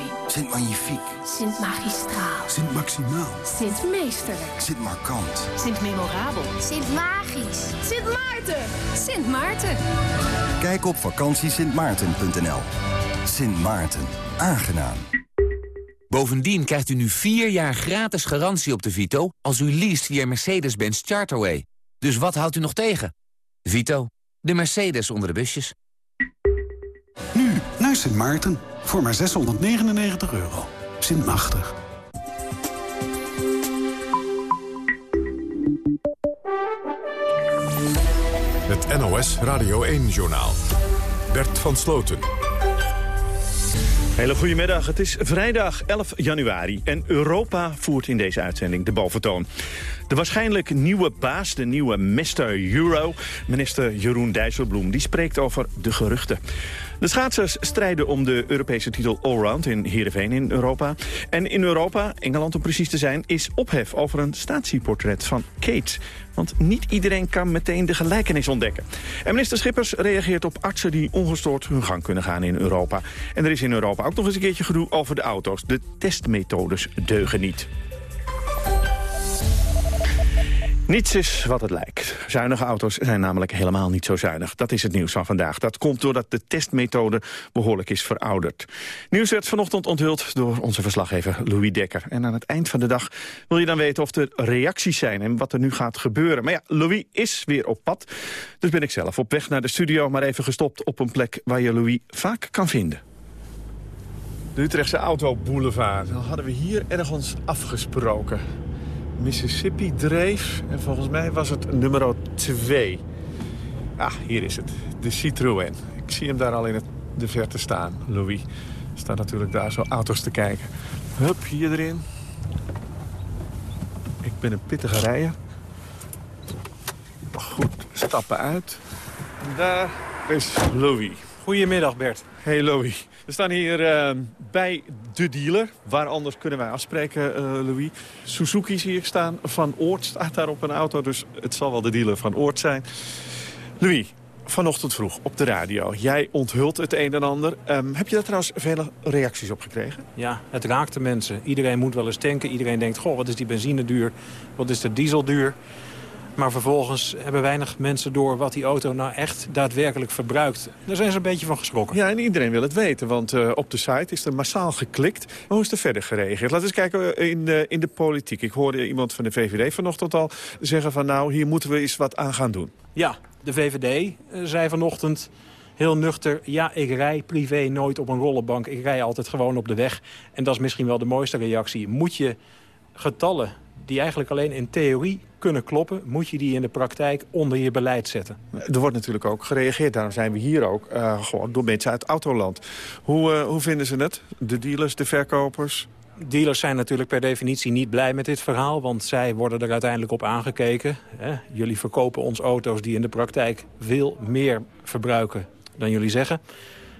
Sint Magnifiek. Sint Magistraal. Sint Maximaal. Sint Meesterlijk. Sint Markant. Sint Memorabel. Sint Magisch. Sint Maarten. Sint Maarten. Kijk op vakantiesintmaarten.nl. Sint Maarten. Aangenaam. Bovendien krijgt u nu 4 jaar gratis garantie op de Vito... als u leest via Mercedes-Benz Charterway. Dus wat houdt u nog tegen? Vito, de Mercedes onder de busjes. Nu naar Sint Maarten. Voor maar 699 euro. Sint Machtig. Het NOS Radio 1-journaal. Bert van Sloten. Hele goedemiddag. Het is vrijdag 11 januari en Europa voert in deze uitzending de boventoon. De waarschijnlijk nieuwe baas, de nieuwe Mr. Euro, minister Jeroen Dijsselbloem, die spreekt over de geruchten. De schaatsers strijden om de Europese titel Allround in Heerenveen in Europa. En in Europa, Engeland om precies te zijn, is ophef over een statieportret van Kate. Want niet iedereen kan meteen de gelijkenis ontdekken. En minister Schippers reageert op artsen die ongestoord hun gang kunnen gaan in Europa. En er is in Europa ook nog eens een keertje gedoe over de auto's. De testmethodes deugen niet. Niets is wat het lijkt. Zuinige auto's zijn namelijk helemaal niet zo zuinig. Dat is het nieuws van vandaag. Dat komt doordat de testmethode behoorlijk is verouderd. Nieuws werd vanochtend onthuld door onze verslaggever Louis Dekker. En aan het eind van de dag wil je dan weten of er reacties zijn... en wat er nu gaat gebeuren. Maar ja, Louis is weer op pad. Dus ben ik zelf op weg naar de studio... maar even gestopt op een plek waar je Louis vaak kan vinden. De Utrechtse Autoboulevard. Dat hadden we hier ergens afgesproken. Mississippi dreef. En volgens mij was het nummer 2. Ah, hier is het. De Citroën. Ik zie hem daar al in het, de verte staan, Louis. Staat natuurlijk daar zo auto's te kijken. Hup, hier erin. Ik ben een pittige rijder. Goed stappen uit. Daar is Louis. Goedemiddag Bert. Hey Louis. We staan hier eh, bij de dealer. Waar anders kunnen wij afspreken, eh, Louis? Suzuki ik staan. Van Oort staat daar op een auto. Dus het zal wel de dealer van Oort zijn. Louis, vanochtend vroeg op de radio. Jij onthult het een en ander. Ehm, heb je daar trouwens vele reacties op gekregen? Ja, het raakt de mensen. Iedereen moet wel eens tanken. Iedereen denkt, goh, wat is die benzine duur? Wat is de diesel duur? Maar vervolgens hebben weinig mensen door wat die auto nou echt daadwerkelijk verbruikt. Daar zijn ze een beetje van geschrokken. Ja, en iedereen wil het weten, want eh, op de site is er massaal geklikt. Maar hoe is er verder gereageerd? Laten we eens kijken eh, in de, in de politiek. Ik hoorde iemand van de VVD vanochtend al zeggen van... nou, hier moeten we eens wat aan gaan doen. Ja, de VVD eh, zei vanochtend heel nuchter... ja, ik rij privé nooit op een rollenbank. Ik rij altijd gewoon op de weg. En dat is misschien wel de mooiste reactie. Moet je getallen die eigenlijk alleen in theorie kunnen kloppen... moet je die in de praktijk onder je beleid zetten. Er wordt natuurlijk ook gereageerd. Daarom zijn we hier ook eh, gewoon door mensen uit Autoland. Hoe, eh, hoe vinden ze het? De dealers, de verkopers? Dealers zijn natuurlijk per definitie niet blij met dit verhaal... want zij worden er uiteindelijk op aangekeken. Hè? Jullie verkopen ons auto's die in de praktijk veel meer verbruiken dan jullie zeggen.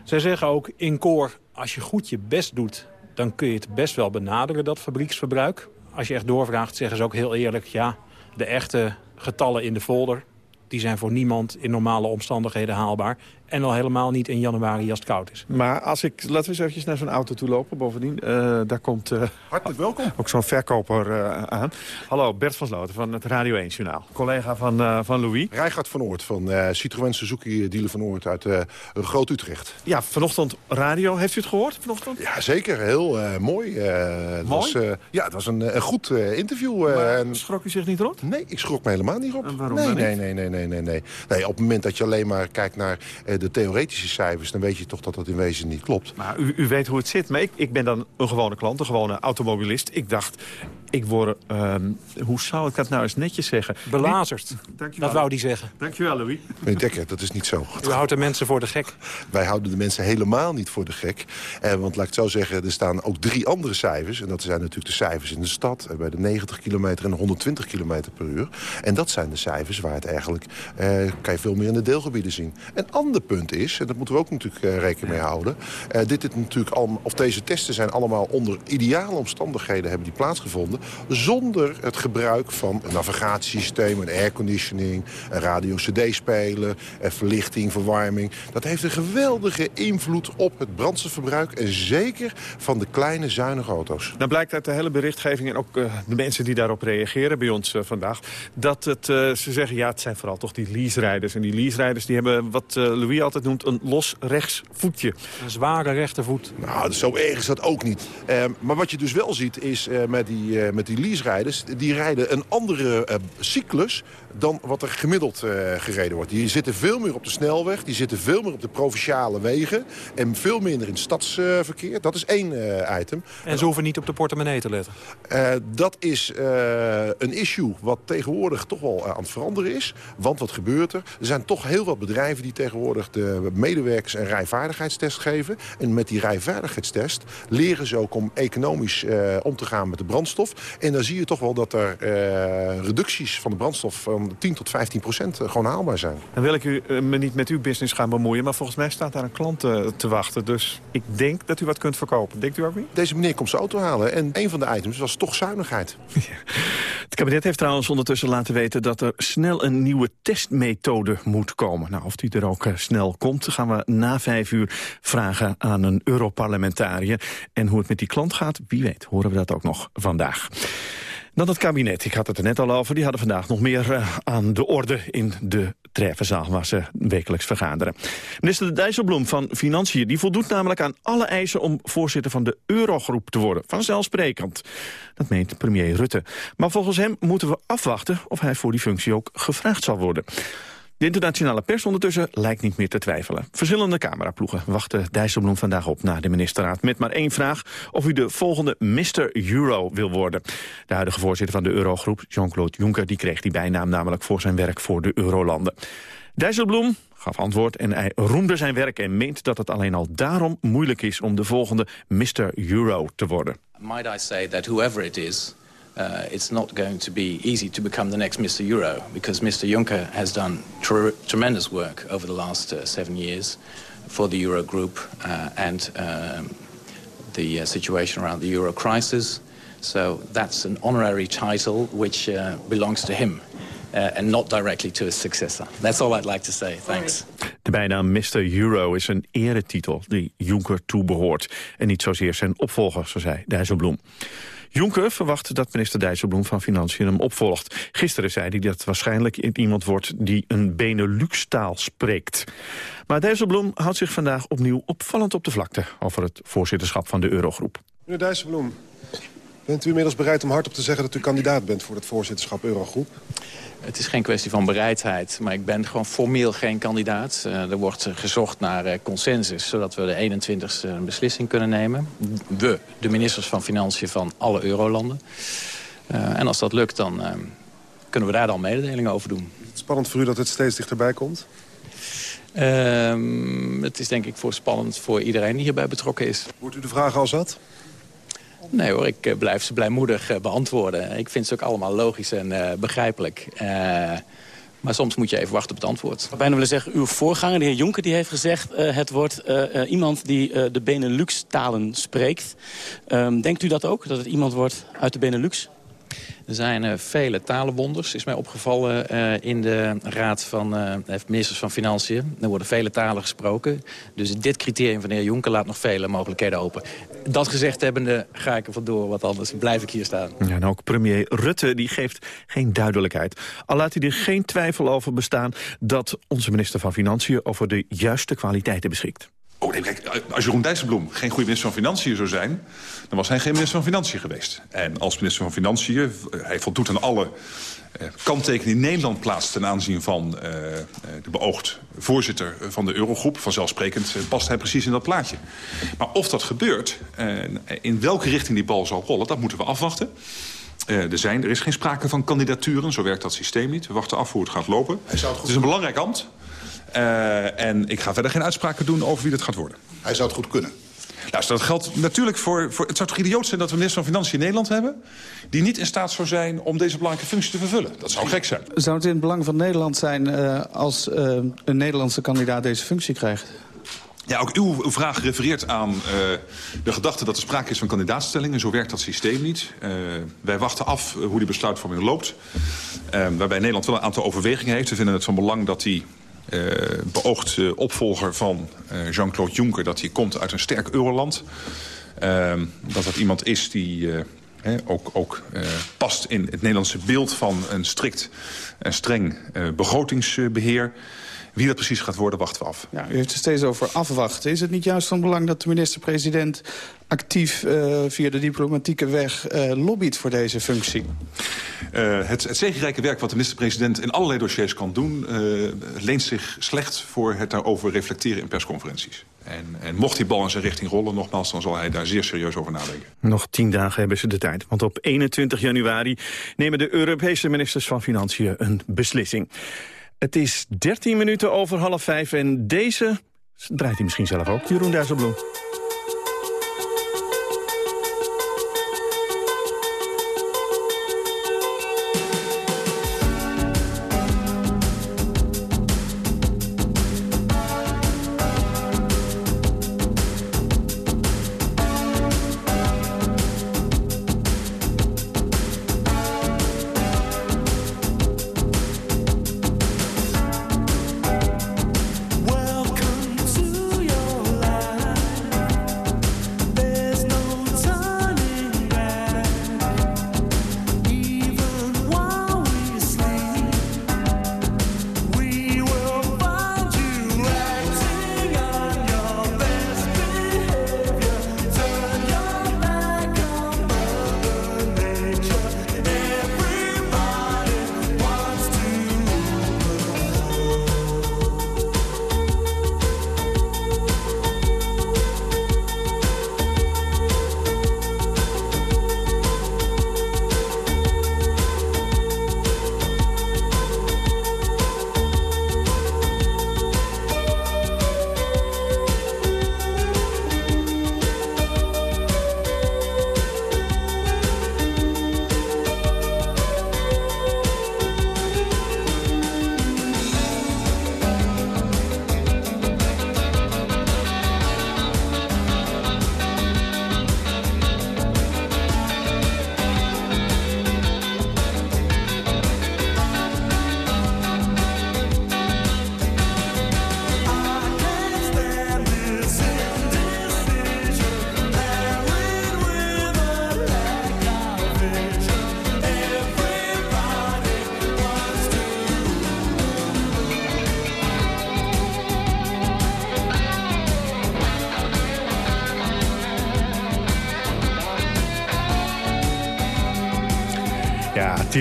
Zij zeggen ook in koor, als je goed je best doet... dan kun je het best wel benaderen, dat fabrieksverbruik. Als je echt doorvraagt, zeggen ze ook heel eerlijk... ja, de echte getallen in de folder... die zijn voor niemand in normale omstandigheden haalbaar. En al helemaal niet in januari als het koud is. Maar als ik, laten we eens eventjes naar zo'n auto toe lopen. Bovendien, eh, daar komt eh, Hartelijk welkom. ook zo'n verkoper eh, aan. Hallo, Bert van Sloten van het Radio 1 Journaal. Collega van, eh, van Louis. Rijgaard van Oort van eh, Citroën Suzuki dealer van Oort uit eh, Groot Utrecht. Ja, vanochtend radio. Heeft u het gehoord vanochtend? Ja, zeker. Heel eh, mooi. Eh, het Mooi? Was, eh, ja, het was een, een goed eh, interview. eh, Maar en- schrok u zich niet rot? Nee, ik schrok me helemaal niet op. En waarom nee, dan nee, niet? nee, nee, nee, nee, nee. Nee, op het moment dat je alleen maar kijkt naar eh, de theoretische cijfers... dan weet je toch dat dat in wezen niet klopt. Maar u, u weet hoe het zit. Maar ik, ik ben dan een gewone klant, een gewone automobilist. Ik dacht, ik word, ehm, hoe zou ik dat nou eens netjes zeggen? Belazerd. Dankjewel. Dat wou die zeggen. Dankjewel, Louis. Meneer Dekker, dat is niet zo. U houdt de mensen voor de gek. Wij houden de mensen helemaal niet voor de gek. Eh, want laat ik het zo zeggen, er staan ook drie andere cijfers. En dat zijn natuurlijk de cijfers in de stad. eh, bij de 90 kilometer en de 120 kilometer per uur. En dat zijn de cijfers waar het eigenlijk... eh, kan je veel meer in de deelgebieden zien. Een ander punt is, en dat moeten we ook natuurlijk eh, rekening mee houden... eh, dit is natuurlijk al, of deze testen zijn allemaal onder ideale omstandigheden... hebben die plaatsgevonden... zonder het gebruik van een navigatiesysteem, een airconditioning... een radio-cd-speler, verlichting, verwarming. Dat heeft een geweldige invloed op het brandstofverbruik... en zeker van de kleine, zuinige auto's. Dan blijkt uit de hele berichtgeving en ook eh, de mensen die daarop reageren bij ons vandaag... dat het, ze zeggen, ja, het zijn vooral toch die lease-rijders. En die lease-rijders die hebben wat eh, Altijd noemt een los rechts voetje. Een zware rechtervoet. Nou, zo erg is dat ook niet. Eh, maar wat je dus wel ziet is eh, met die, eh, met die lease-rijders... die rijden een andere eh, cyclus dan wat er gemiddeld eh, gereden wordt. Die zitten veel meer op de snelweg, die zitten veel meer op de provinciale wegen... en veel minder in het stadsverkeer. dat is één eh, item. En ze hoeven niet op de portemonnee te letten. Eh, dat is een issue wat tegenwoordig toch wel aan het veranderen is. Want wat gebeurt er? Er zijn toch heel wat bedrijven die tegenwoordig de medewerkers een rijvaardigheidstest geven. En met die rijvaardigheidstest leren ze ook om economisch om te gaan met de brandstof. En dan zie je toch wel dat er reducties van de brandstof van 10 tot 15 procent eh, gewoon haalbaar zijn. Dan wil ik u, eh, me niet met uw business gaan bemoeien... maar volgens mij staat daar een klant eh, te wachten. Dus ik denk dat u wat kunt verkopen. Denkt u ook niet? Deze meneer komt zijn auto halen en een van de items was toch zuinigheid. [laughs] Het kabinet heeft trouwens ondertussen laten weten dat er snel een nieuwe testmethode moet komen. Nou, of die er ook snel komt, gaan we na vijf uur vragen aan een Europarlementariër. En hoe het met die klant gaat, wie weet, horen we dat ook nog vandaag. Dan het kabinet, ik had het er net al over, die hadden vandaag nog meer eh, aan de orde in de treffenzaal waar ze wekelijks vergaderen. Minister de Dijsselbloem van Financiën die voldoet namelijk aan alle eisen om voorzitter van de Eurogroep te worden. Vanzelfsprekend. Dat meent premier Rutte. Maar volgens hem moeten we afwachten of hij voor die functie ook gevraagd zal worden. De internationale pers ondertussen lijkt niet meer te twijfelen. Verschillende cameraploegen wachten Dijsselbloem vandaag op naar de ministerraad... met maar één vraag of u de volgende Mr. Euro wil worden. De huidige voorzitter van de Eurogroep, Jean-Claude Juncker... die kreeg die bijnaam namelijk voor zijn werk voor de Eurolanden. Dijsselbloem gaf antwoord en hij roemde zijn werk... en meent dat het alleen al daarom moeilijk is om de volgende Mr. Euro te worden. Might I say that whoever it is, uh, it's not going to be easy to become the next Mr. Euro because Mr. Juncker has done tr tremendous work over the last uh, seven years for the Euro group uh, and um, the uh, situation around the Euro crisis. So that's an honorary title which uh, belongs to him. Uh, and not directly to his successor. That's all I'd like to say. Thanks. De bijnaam Mr. Euro is een eretitel die Juncker toebehoort. En niet zozeer zijn opvolger, zo zei Dijsselbloem. Juncker verwacht dat minister Dijsselbloem van Financiën hem opvolgt. Gisteren zei hij dat waarschijnlijk iemand wordt die een Benelux-taal spreekt. Maar Dijsselbloem houdt zich vandaag opnieuw opvallend op de vlakte... over het voorzitterschap van de Eurogroep. Meneer Dijsselbloem, bent u inmiddels bereid om hardop te zeggen... dat u kandidaat bent voor het voorzitterschap Eurogroep? Het is geen kwestie van bereidheid, maar ik ben gewoon formeel geen kandidaat. Uh, er wordt gezocht naar uh, consensus, zodat we de 21ste een beslissing kunnen nemen. We, de ministers van Financiën van alle eurolanden. En als dat lukt, dan kunnen we daar dan mededelingen over doen. Is het spannend voor u dat het steeds dichterbij komt? Ehm, het is denk ik voor spannend voor iedereen die hierbij betrokken is. Wordt u de vraag al zat? Nee hoor, ik blijf ze blijmoedig beantwoorden. Ik vind ze ook allemaal logisch en uh, begrijpelijk. Maar soms moet je even wachten op het antwoord. Ik bijna willen zeggen, uw voorganger, de heer Jonker, die heeft gezegd... Het wordt iemand die de Benelux-talen spreekt. Um, denkt u dat ook, dat het iemand wordt uit de Benelux? Er zijn uh, vele talenwonders, is mij opgevallen uh, in de Raad van uh, Ministers van Financiën. Er worden vele talen gesproken. Dus dit criterium van de heer Jonker laat nog vele mogelijkheden open. Dat gezegd hebbende ga ik er vandoor, want anders blijf ik hier staan. Ja, en ook premier Rutte die geeft geen duidelijkheid. Al laat hij er geen twijfel over bestaan dat onze minister van Financiën over de juiste kwaliteiten beschikt. Oh nee, kijk, als Jeroen Dijsselbloem geen goede minister van Financiën zou zijn... dan was hij geen minister van Financiën geweest. En als minister van Financiën, hij voldoet aan alle uh, kanttekeningen die Nederland plaatst... ten aanzien van uh, de beoogd voorzitter van de Eurogroep. Vanzelfsprekend past hij precies in dat plaatje. Maar of dat gebeurt, in welke richting die bal zal rollen... dat moeten we afwachten. Uh, er, zijn, er is geen sprake van kandidaturen, zo werkt dat systeem niet. We wachten af hoe het gaat lopen. Het, het is een belangrijk ambt. Uh, en ik ga verder geen uitspraken doen over wie dat gaat worden. Hij zou het goed kunnen. Luister, dat geldt natuurlijk voor, voor... Het zou toch idioot zijn dat we een minister van Financiën in Nederland hebben... die niet in staat zou zijn om deze belangrijke functie te vervullen. Dat zou gek zijn. Zou het in het belang van Nederland zijn... Uh, als uh, een Nederlandse kandidaat deze functie krijgt? Ja, ook uw, uw vraag refereert aan uh, de gedachte dat er sprake is van kandidaatstellingen. Zo werkt dat systeem niet. Uh, wij wachten af hoe die besluitvorming loopt. Uh, waarbij Nederland wel een aantal overwegingen heeft. We vinden het van belang dat die beoogd uh, opvolger van uh, Jean-Claude Juncker... dat hij komt uit een sterk euroland. Uh, dat dat iemand is die he, ook, ook past in het Nederlandse beeld... van een strikt en streng begrotingsbeheer. Wie dat precies gaat worden, wachten we af. Ja, u heeft het steeds over afwachten. Is het niet juist van belang dat de minister-president actief uh, via de diplomatieke weg uh, lobbyt voor deze functie? Uh, het, het zegenrijke werk wat de minister-president in allerlei dossiers kan doen... leent zich slecht voor het daarover reflecteren in persconferenties. En, en mocht die bal in zijn richting rollen, nogmaals, dan zal hij daar zeer serieus over nadenken. Nog tien dagen hebben ze de tijd, want op 21 januari nemen de Europese ministers van Financiën een beslissing. Het is 13 minuten over half vijf en deze draait hij misschien zelf ook, Jeroen Dijsselbloem.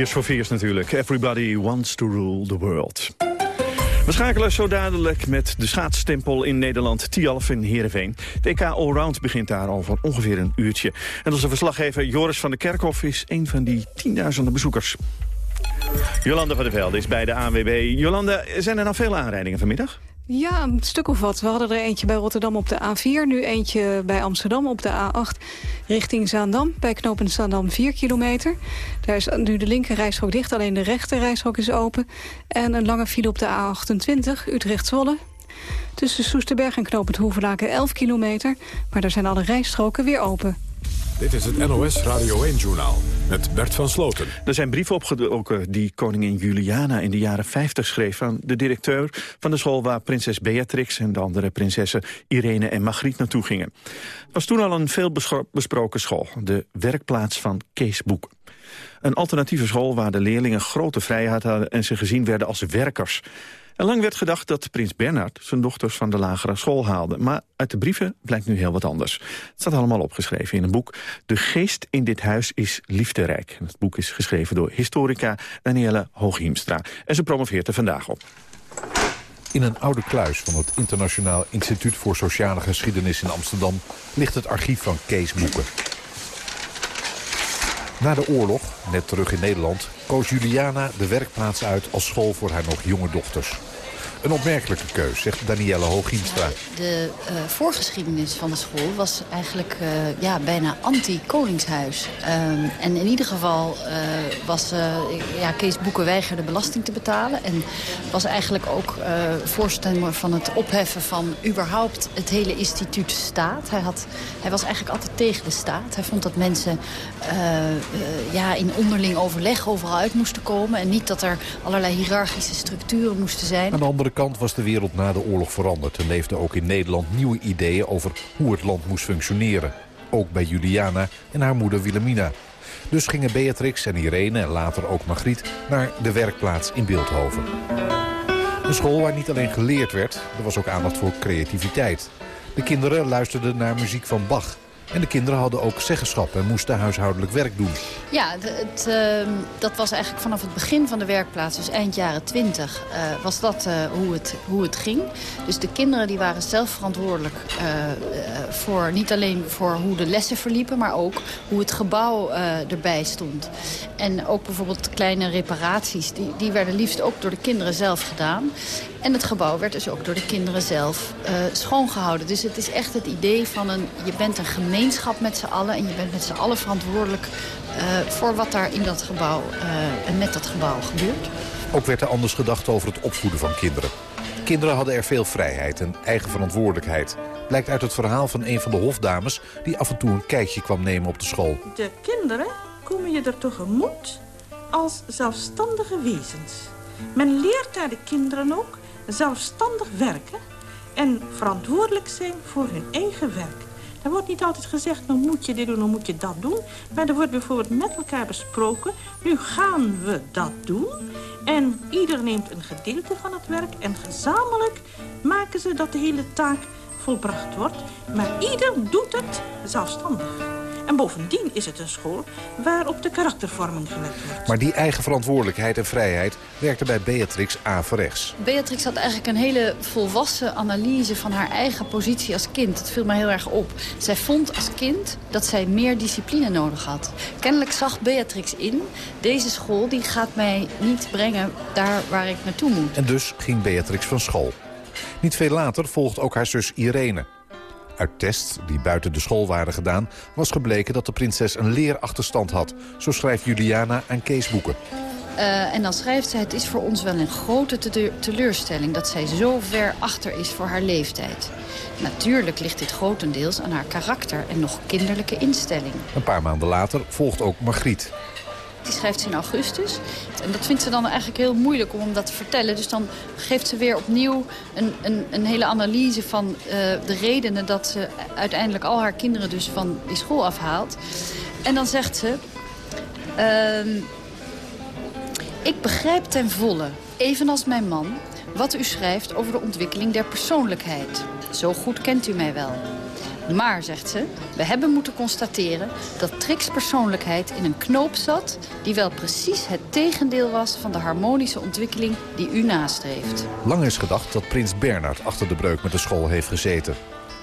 Tears for Fears natuurlijk. Everybody wants to rule the world. We schakelen zo dadelijk met de schaatstempel in Nederland, Tialf in Heerenveen. TK Allround begint daar over ongeveer een uurtje. En onze verslaggever Joris van der Kerkhof is een van die tienduizenden bezoekers. Jolanda van der Velde is bij de ANWB. Jolanda, zijn er nou veel aanrijdingen vanmiddag? Ja, een stuk of wat. We hadden er eentje bij Rotterdam op de A4. Nu eentje bij Amsterdam op de A8 richting Zaandam. Bij knooppunt Zaandam 4 kilometer. Daar is nu de linker dicht. Alleen de rechter is open. En een lange file op de A28 Utrecht-Zwolle. Tussen Soesterberg en knooppunt Hoevelaken 11 kilometer. Maar daar zijn alle rijstroken weer open. Dit is het NOS Radio 1-journaal met Bert van Sloten. Er zijn brieven opgedoken die koningin Juliana in de jaren 50 schreef... aan de directeur van de school waar prinses Beatrix... en de andere prinsessen Irene en Margriet naartoe gingen. Het was toen al een veel besproken school, de werkplaats van Kees Boek. Een alternatieve school waar de leerlingen grote vrijheid hadden... en ze gezien werden als werkers. En lang werd gedacht dat prins Bernhard zijn dochters van de lagere school haalde. Maar uit de brieven blijkt nu heel wat anders. Het staat allemaal opgeschreven in een boek. De geest in dit huis is liefderijk. Het boek is geschreven door historica Danielle Hooghiemstra. En ze promoveert er vandaag op. In een oude kluis van het Internationaal Instituut voor Sociale Geschiedenis in Amsterdam... ligt het archief van Kees Boeken. Na de oorlog, net terug in Nederland, koos Juliana de werkplaats uit als school voor haar nog jonge dochters. Een opmerkelijke keus, zegt Danielle Hooghiemstra. De uh, voorgeschiedenis van de school was eigenlijk uh, ja, bijna anti-koningshuis. Um, en in ieder geval uh, was ja, Kees Boeken weigerde belasting te betalen. En was eigenlijk ook voorstander van het opheffen van überhaupt het hele instituut staat. Hij, had, hij was eigenlijk altijd tegen de staat. Hij vond dat mensen ja, in onderling overleg overal uit moesten komen. En niet dat er allerlei hiërarchische structuren moesten zijn. Aan de andere kant was de wereld na de oorlog veranderd... en leefden ook in Nederland nieuwe ideeën over hoe het land moest functioneren. Ook bij Juliana en haar moeder Wilhelmina. Dus gingen Beatrix en Irene en later ook Margriet naar de werkplaats in Beeldhoven. Een school waar niet alleen geleerd werd, er was ook aandacht voor creativiteit. De kinderen luisterden naar muziek van Bach en de kinderen hadden ook zeggenschap en moesten huishoudelijk werk doen. Ja, het, uh, dat was eigenlijk vanaf het begin van de werkplaats, dus eind jaren 20, uh, was dat uh, hoe, het, hoe het ging. Dus de kinderen die waren zelf verantwoordelijk uh, voor niet alleen voor hoe de lessen verliepen, maar ook hoe het gebouw erbij stond. En ook bijvoorbeeld kleine reparaties, die, die werden liefst ook door de kinderen zelf gedaan. En het gebouw werd dus ook door de kinderen zelf schoongehouden. Dus het is echt het idee van een, je bent een gemeenschap gemeenschap met z'n allen. En je bent met z'n allen verantwoordelijk uh, voor wat daar in dat gebouw uh, en met dat gebouw gebeurt. Ook werd er anders gedacht over het opvoeden van kinderen. Kinderen hadden er veel vrijheid en eigen verantwoordelijkheid. Blijkt uit het verhaal van een van de hofdames... die af en toe een kijkje kwam nemen op de school. De kinderen komen je er tegemoet als zelfstandige wezens. Men leert daar de kinderen ook zelfstandig werken... en verantwoordelijk zijn voor hun eigen werk. Er wordt niet altijd gezegd, nou moet je dit doen, nou moet je dat doen. Maar er wordt bijvoorbeeld met elkaar besproken, nu gaan we dat doen. En ieder neemt een gedeelte van het werk en gezamenlijk maken ze dat de hele taak volbracht wordt. Maar ieder doet het zelfstandig. En bovendien is het een school waarop de karaktervorming gelet wordt. Maar die eigen verantwoordelijkheid en vrijheid werkte bij Beatrix averechts. Beatrix had eigenlijk een hele volwassen analyse van haar eigen positie als kind. Dat viel mij heel erg op. Zij vond als kind dat zij meer discipline nodig had. Kennelijk zag Beatrix in, deze school die gaat mij niet brengen daar waar ik naartoe moet. En dus ging Beatrix van school. Niet veel later volgt ook haar zus Irene. Uit tests die buiten de school waren gedaan... was gebleken dat de prinses een leerachterstand had. Zo schrijft Juliana aan Kees Boeken. Uh, en dan schrijft zij, het is voor ons wel een grote te teleurstelling... dat zij zo ver achter is voor haar leeftijd. Natuurlijk ligt dit grotendeels aan haar karakter en nog kinderlijke instelling. Een paar maanden later volgt ook Margriet. Die schrijft ze in augustus. En dat vindt ze dan eigenlijk heel moeilijk om dat te vertellen. Dus dan geeft ze weer opnieuw een, een, een hele analyse van uh, de redenen... dat ze uiteindelijk al haar kinderen dus van die school afhaalt. En dan zegt ze... Uh, ik begrijp ten volle, evenals mijn man... wat u schrijft over de ontwikkeling der persoonlijkheid. Zo goed kent u mij wel. Maar, zegt ze, we hebben moeten constateren dat Trix persoonlijkheid in een knoop zat... die wel precies het tegendeel was van de harmonische ontwikkeling die u nastreeft. Lang is gedacht dat prins Bernhard achter de breuk met de school heeft gezeten.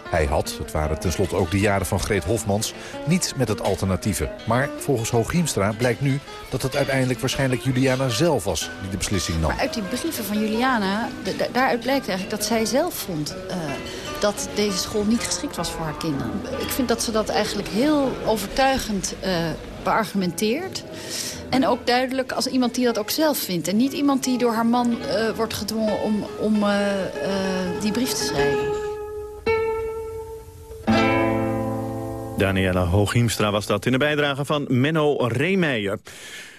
Hij had, het waren tenslotte ook de jaren van Greet Hofmans, niets met het alternatieve. Maar volgens Hooghiemstra blijkt nu dat het uiteindelijk waarschijnlijk Juliana zelf was die de beslissing nam. Maar uit die brieven van Juliana, daaruit blijkt eigenlijk dat zij zelf vond... eh, dat deze school niet geschikt was voor haar kinderen. Ik vind dat ze dat eigenlijk heel overtuigend eh, beargumenteert. En ook duidelijk als iemand die dat ook zelf vindt. En niet iemand die door haar man eh, wordt gedwongen om, om eh, die brief te schrijven. Daniela Hooghiemstra was dat in de bijdrage van Menno Reemeijer.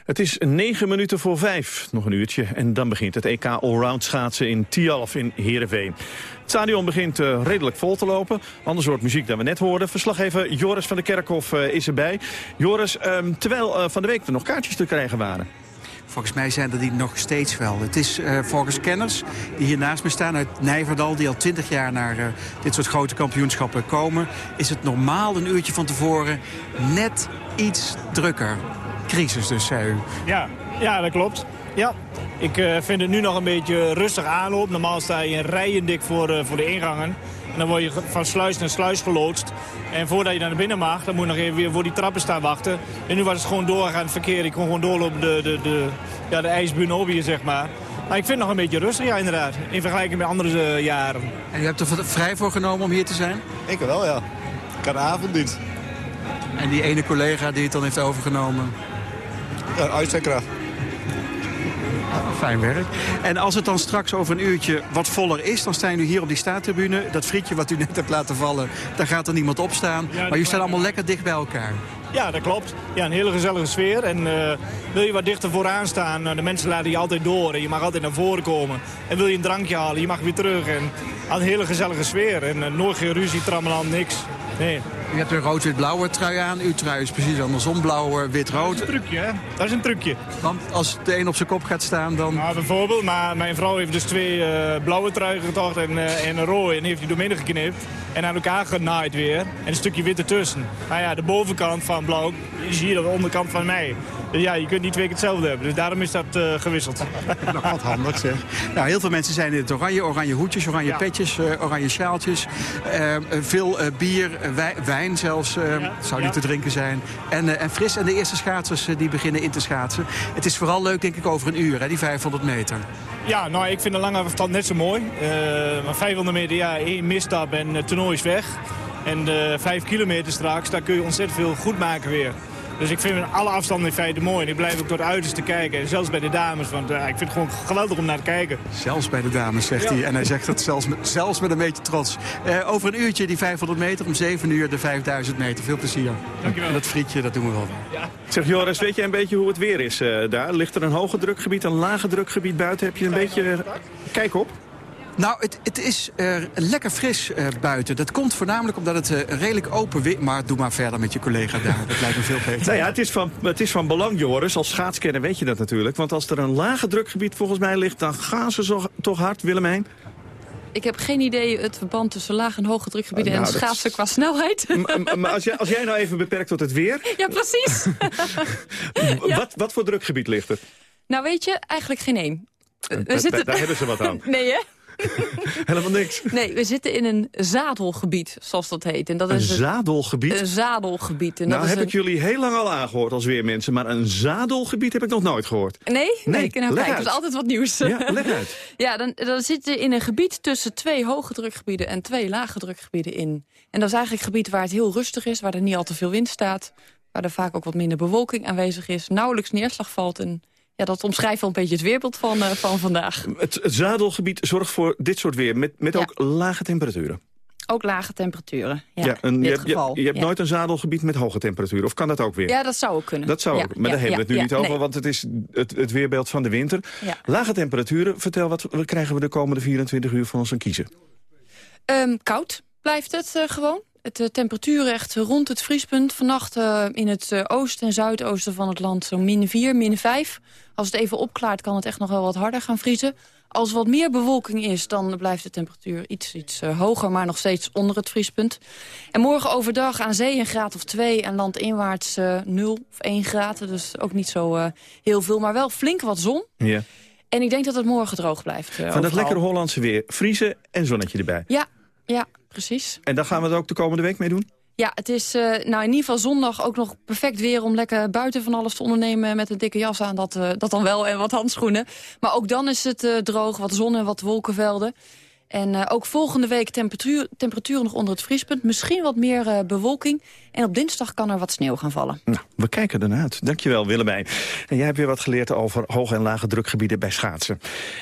Het is negen minuten voor vijf, nog een uurtje. En dan begint het EK Allround schaatsen in Tialf in Heerenveen. Het stadion begint eh, redelijk vol te lopen. Ander soort muziek dan we net hoorden. Verslaggever Joris van der Kerkhof eh, is erbij. Joris, ehm, terwijl eh, van de week er nog kaartjes te krijgen waren. Volgens mij zijn er die nog steeds wel. Het is volgens kenners die hier naast me staan uit Nijverdal... die al twintig jaar naar dit soort grote kampioenschappen komen... is het normaal een uurtje van tevoren net iets drukker. Crisis dus, zei u. Ja, ja dat klopt. Ja. Ik eh, vind het nu nog een beetje rustig aanloop. Normaal sta je in rijen dik voor, eh, voor de ingangen. En dan word je van sluis naar sluis geloodst. En voordat je naar binnen mag, dan moet je nog even weer voor die trappen staan wachten. En nu was het gewoon doorgaand verkeer. Ik kon gewoon doorlopen de, de, de, ja, de ijsbuur over hier, zeg maar. Maar ik vind het nog een beetje rustig, ja, inderdaad. In vergelijking met andere eh, jaren. En u hebt er vrij voor genomen om hier te zijn? Ik wel, ja. Ik had avonddienst. En die ene collega die het dan heeft overgenomen? Uitzendkracht. Fijn werk. En als het dan straks over een uurtje wat voller is... dan staan jullie hier op die staattribune. Dat frietje wat u net hebt laten vallen, daar gaat er niemand op staan. Ja, maar jullie staan allemaal lekker dicht bij elkaar. Ja, dat klopt. Ja, een hele gezellige sfeer. En eh, wil je wat dichter vooraan staan, nou, de mensen laten je altijd door. En je mag altijd naar voren komen. En wil je een drankje halen, je mag weer terug. En een hele gezellige sfeer. En eh, nooit geen ruzie, trammeland, niks. Nee. U hebt een rood-wit-blauwe trui aan. Uw trui is precies andersom. Blauw, wit-rood. Dat is een trucje, hè? Dat is een trucje. Want als de een op zijn kop gaat staan, dan... Nou, bijvoorbeeld, maar mijn vrouw heeft dus twee eh, blauwe truien getocht en, eh, en een rode. En heeft die doormidden geknipt. En aan elkaar genaaid weer. En een stukje wit ertussen. Nou ja, de bovenkant van blauw is hier de onderkant van mij. Dus ja, je kunt niet twee keer hetzelfde hebben. Dus daarom is dat eh, gewisseld. [laughs] Nog wat handig zeg. Nou, heel veel mensen zijn in het oranje. Oranje hoedjes, oranje petjes, eh, oranje sjaaltjes. Veel eh, bier, eh, wij- wijn zelfs, eh, zou niet ja. te drinken zijn. En, eh, en fris. En de eerste schaatsers eh, die beginnen in te schaatsen. Het is vooral leuk, denk ik, over een uur, hè, die 500 meter. Ja, nou, ik vind de lange afstand net zo mooi. Eh, maar 500 meter, ja, één misstap en het toernooi is weg. En de 5 kilometer straks, daar kun je ontzettend veel goed maken weer. Dus ik vind alle afstanden in feite mooi. En ik blijf ook tot het uiterste kijken. En zelfs bij de dames, want eh, ik vind het gewoon geweldig om naar te kijken. Zelfs bij de dames, zegt hij. En hij zegt dat zelfs met, zelfs met een beetje trots. Eh, over een uurtje die 500 meter, om 7 uur de 5000 meter. Veel plezier. Dankjewel. En dat frietje, dat doen we wel. Zeg Joris, weet je een beetje hoe het weer is eh, daar? Ligt er een hoge drukgebied, een lage drukgebied buiten? Heb je een beetje... kijk op. Nou, het, het is eh, lekker fris eh, buiten. Dat komt voornamelijk omdat het eh, redelijk open weer... Maar doe maar verder met je collega daar. Dat lijkt me veel beter. Nou ja, het is, van, het is van belang, Joris. Als schaatskenner weet je dat natuurlijk. Want als er een lage drukgebied volgens mij ligt... dan gaan ze zo, toch hard, Willemijn. Ik heb geen idee het verband tussen laag en hoge drukgebieden Nou, en schaatsen qua snelheid. Maar als jij, als jij nou even beperkt tot het weer... Ja, precies. [laughs] Wat, wat voor drukgebied ligt er? nou weet je, eigenlijk geen één. Daar- zitten... daar hebben ze wat aan. [laughs] Nee, hè? [laughs] Helemaal niks. Nee, we zitten in een zadelgebied, zoals dat heet. En dat Een is zadelgebied? Een zadelgebied. En nou, dat heb een... ik jullie heel lang al aangehoord als weermensen. Maar een zadelgebied heb ik nog nooit gehoord. Nee? Nee, nou, uit. dat is altijd wat nieuws. Ja, leg uit. [laughs] ja, dan, dan zitten we in een gebied tussen twee hoge drukgebieden en twee lage drukgebieden in. En dat is eigenlijk een gebied waar het heel rustig is, waar er niet al te veel wind staat. Waar er vaak ook wat minder bewolking aanwezig is, nauwelijks neerslag valt. En ja, dat omschrijft wel een beetje het weerbeeld van, eh, van vandaag. Het, het zadelgebied zorgt voor dit soort weer. Met, met Ja. ook lage temperaturen. Ook lage temperaturen. Ja, Ja, een- in je, dit hebt- je, geval. je hebt ja. nooit een zadelgebied met hoge temperaturen. Of kan dat ook weer? Ja, dat zou ook kunnen. Dat zou ook. Maar daar hebben we het nu niet over, nee. want het is het, het weerbeeld van de winter. Lage temperaturen, vertel wat, wat krijgen we de komende 24 uur van ons aan kiezen? Ehm, koud blijft het eh, gewoon. Het uh, temperatuur echt rond het vriespunt. Vannacht uh, in het uh, oosten en zuidoosten van het land zo'n min 4, min 5. Als het even opklaart kan het echt nog wel wat harder gaan vriezen. Als er wat meer bewolking is, dan blijft de temperatuur iets, iets eh, hoger... maar nog steeds onder het vriespunt. En morgen overdag aan zee een graad of 2 en landinwaarts eh 0 of 1 graden. Dus ook niet zo eh, heel veel, maar wel flink wat zon. Ja. En ik denk dat het morgen droog blijft. eh, Van dat lekkere Hollandse weer. Vriezen en zonnetje erbij. Ja, ja, precies. En daar gaan we het ook de komende week mee doen? Ja, het is eh, nou in ieder geval zondag ook nog perfect weer... om lekker buiten van alles te ondernemen met een dikke jas aan. Dat, eh, dat dan wel en wat handschoenen. Maar ook dan is het eh, droog, wat zon en wat wolkenvelden. En eh, ook volgende week temperatuur, nog onder het vriespunt. Misschien wat meer eh, bewolking. En op dinsdag kan er wat sneeuw gaan vallen. Nou, we kijken ernaar uit. Dankjewel, Willemijn. En jij hebt weer wat geleerd over hoge en lage drukgebieden bij schaatsen.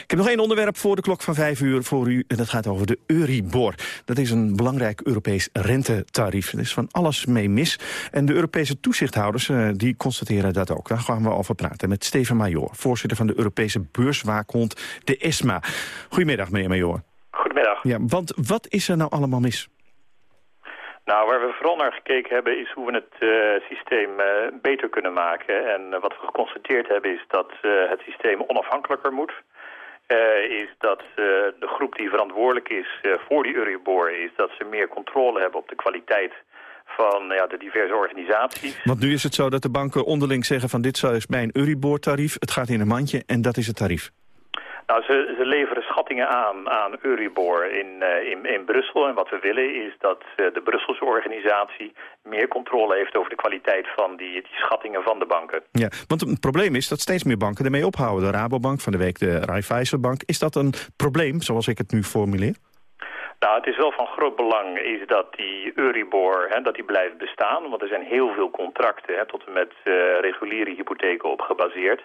Ik heb nog één onderwerp voor de klok van vijf uur voor u. En dat gaat over de Euribor. Dat is een belangrijk Europees rentetarief. Er is van alles mee mis. En de Europese toezichthouders eh, die constateren dat ook. Daar gaan we over praten met Steven Major, voorzitter van de Europese beurswaakhond, de ESMA. Goedemiddag, meneer Major. Goedemiddag. Ja, want wat is er nou allemaal mis? Nou, waar we vooral naar gekeken hebben is hoe we het eh, systeem eh, beter kunnen maken. En eh, wat we geconstateerd hebben is dat het systeem onafhankelijker moet. Is dat de groep die verantwoordelijk is voor die Euribor... is dat ze meer controle hebben op de kwaliteit van ja, de diverse organisaties. Want nu is het zo dat de banken onderling zeggen van dit is mijn Euribor-tarief. Het gaat in een mandje en dat is het tarief. Nou, ze, ze leveren schattingen aan aan Euribor in, eh, in, in Brussel. En wat we willen is dat eh, de Brusselse organisatie meer controle heeft over de kwaliteit van die, die schattingen van de banken. Ja, want het probleem is dat steeds meer banken ermee ophouden. De Rabobank, van de week de Raiffeisenbank. Is dat een probleem, zoals ik het nu formuleer? Nou, het is wel van groot belang is dat die Euribor hè, dat die blijft bestaan. Want er zijn heel veel contracten hè, tot en met eh, reguliere hypotheken op gebaseerd.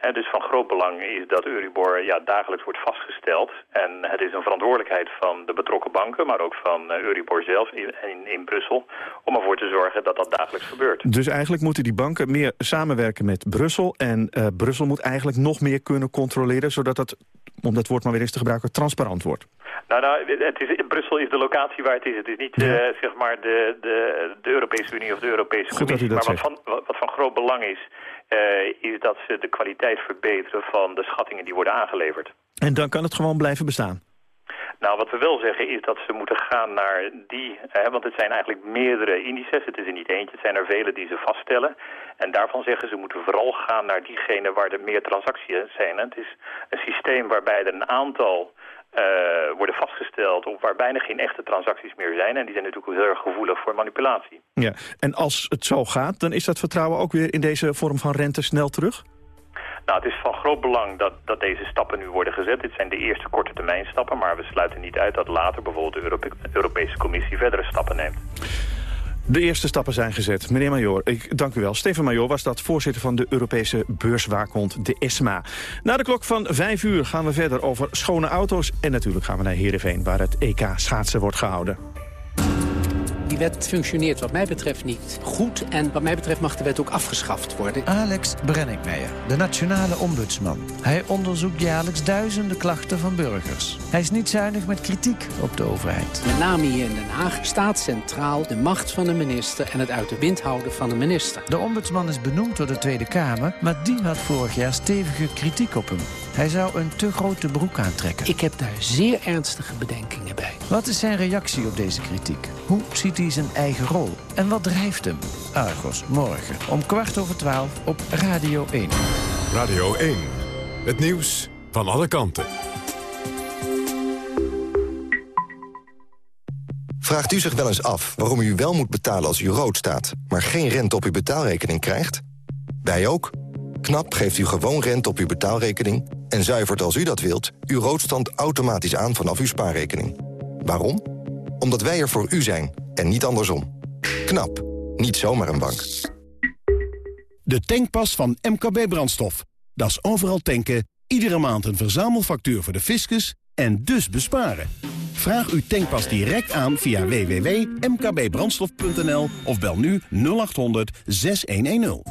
En dus van groot belang is dat Euribor ja, dagelijks wordt vastgesteld. En het is een verantwoordelijkheid van de betrokken banken, maar ook van eh, Euribor zelf in, in, in Brussel... om ervoor te zorgen dat dat dagelijks gebeurt. Dus eigenlijk moeten die banken meer samenwerken met Brussel. En eh, Brussel moet eigenlijk nog meer kunnen controleren... zodat het, om dat woord maar weer eens te gebruiken, transparant wordt. Nou, nou het is, Brussel is de locatie waar het is. Het is niet eh, zeg maar de, de, de Europese Unie of de Europese Goed dat Commissie. dat maar wat van, wat van groot belang is, eh, is dat ze de kwaliteit verbeteren van de schattingen die worden aangeleverd. En dan kan het gewoon blijven bestaan. Nou, wat we wel zeggen is dat ze moeten gaan naar die... Hè, want het zijn eigenlijk meerdere indices. Het is er niet eentje. Het zijn er vele die ze vaststellen. En daarvan zeggen ze moeten vooral gaan naar diegene waar er meer transacties zijn. Het is een systeem waarbij er een aantal eh, worden vastgesteld... of waar bijna geen echte transacties meer zijn. En die zijn natuurlijk heel erg gevoelig voor manipulatie. Ja. En als het zo gaat, dan is dat vertrouwen ook weer in deze vorm van rente snel terug? Nou, het is van groot belang dat, dat deze stappen nu worden gezet. Dit zijn de eerste korte termijn stappen, maar we sluiten niet uit dat later bijvoorbeeld de Europe- Europese Commissie verdere stappen neemt. De eerste stappen zijn gezet. Meneer Major, ik dank u wel. Steven Major was dat voorzitter van de Europese beurswaakhond, de ESMA. Na de klok van vijf uur gaan we verder over schone auto's. En natuurlijk gaan we naar Heerenveen, waar het EK schaatsen wordt gehouden. Die wet functioneert wat mij betreft niet goed. En wat mij betreft mag de wet ook afgeschaft worden. Alex Brenninkmeijer, de nationale ombudsman. Hij onderzoekt jaarlijks duizenden klachten van burgers. Hij is niet zuinig met kritiek op de overheid. Met name hier in Den Haag staat centraal de macht van de minister... en het uit de wind houden van de minister. De ombudsman is benoemd door de Tweede Kamer... maar die had vorig jaar stevige kritiek op hem. Hij zou een te grote broek aantrekken. Ik heb daar zeer ernstige bedenkingen bij. Wat is zijn reactie op deze kritiek? Hoe ziet hij zijn eigen rol? En wat drijft hem? Argos, morgen om kwart over twaalf op Radio 1. Radio 1. Het nieuws van alle kanten. Vraagt u zich wel eens af waarom u wel moet betalen als u rood staat... maar geen rente op uw betaalrekening krijgt? Wij ook. KNAP geeft u gewoon rente op uw betaalrekening... en zuivert als u dat wilt uw roodstand automatisch aan vanaf uw spaarrekening. Waarom? Omdat wij er voor u zijn en niet andersom. KNAP. Niet zomaar een bank. De tankpas van MKB Brandstof. Dat is overal tanken, iedere maand een verzamelfactuur voor de fiscus en dus besparen. Vraag uw tankpas direct aan via www.mkbbrandstof.nl of bel nu 0800 6110.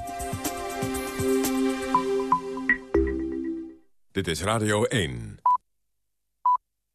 Dit is Radio 1.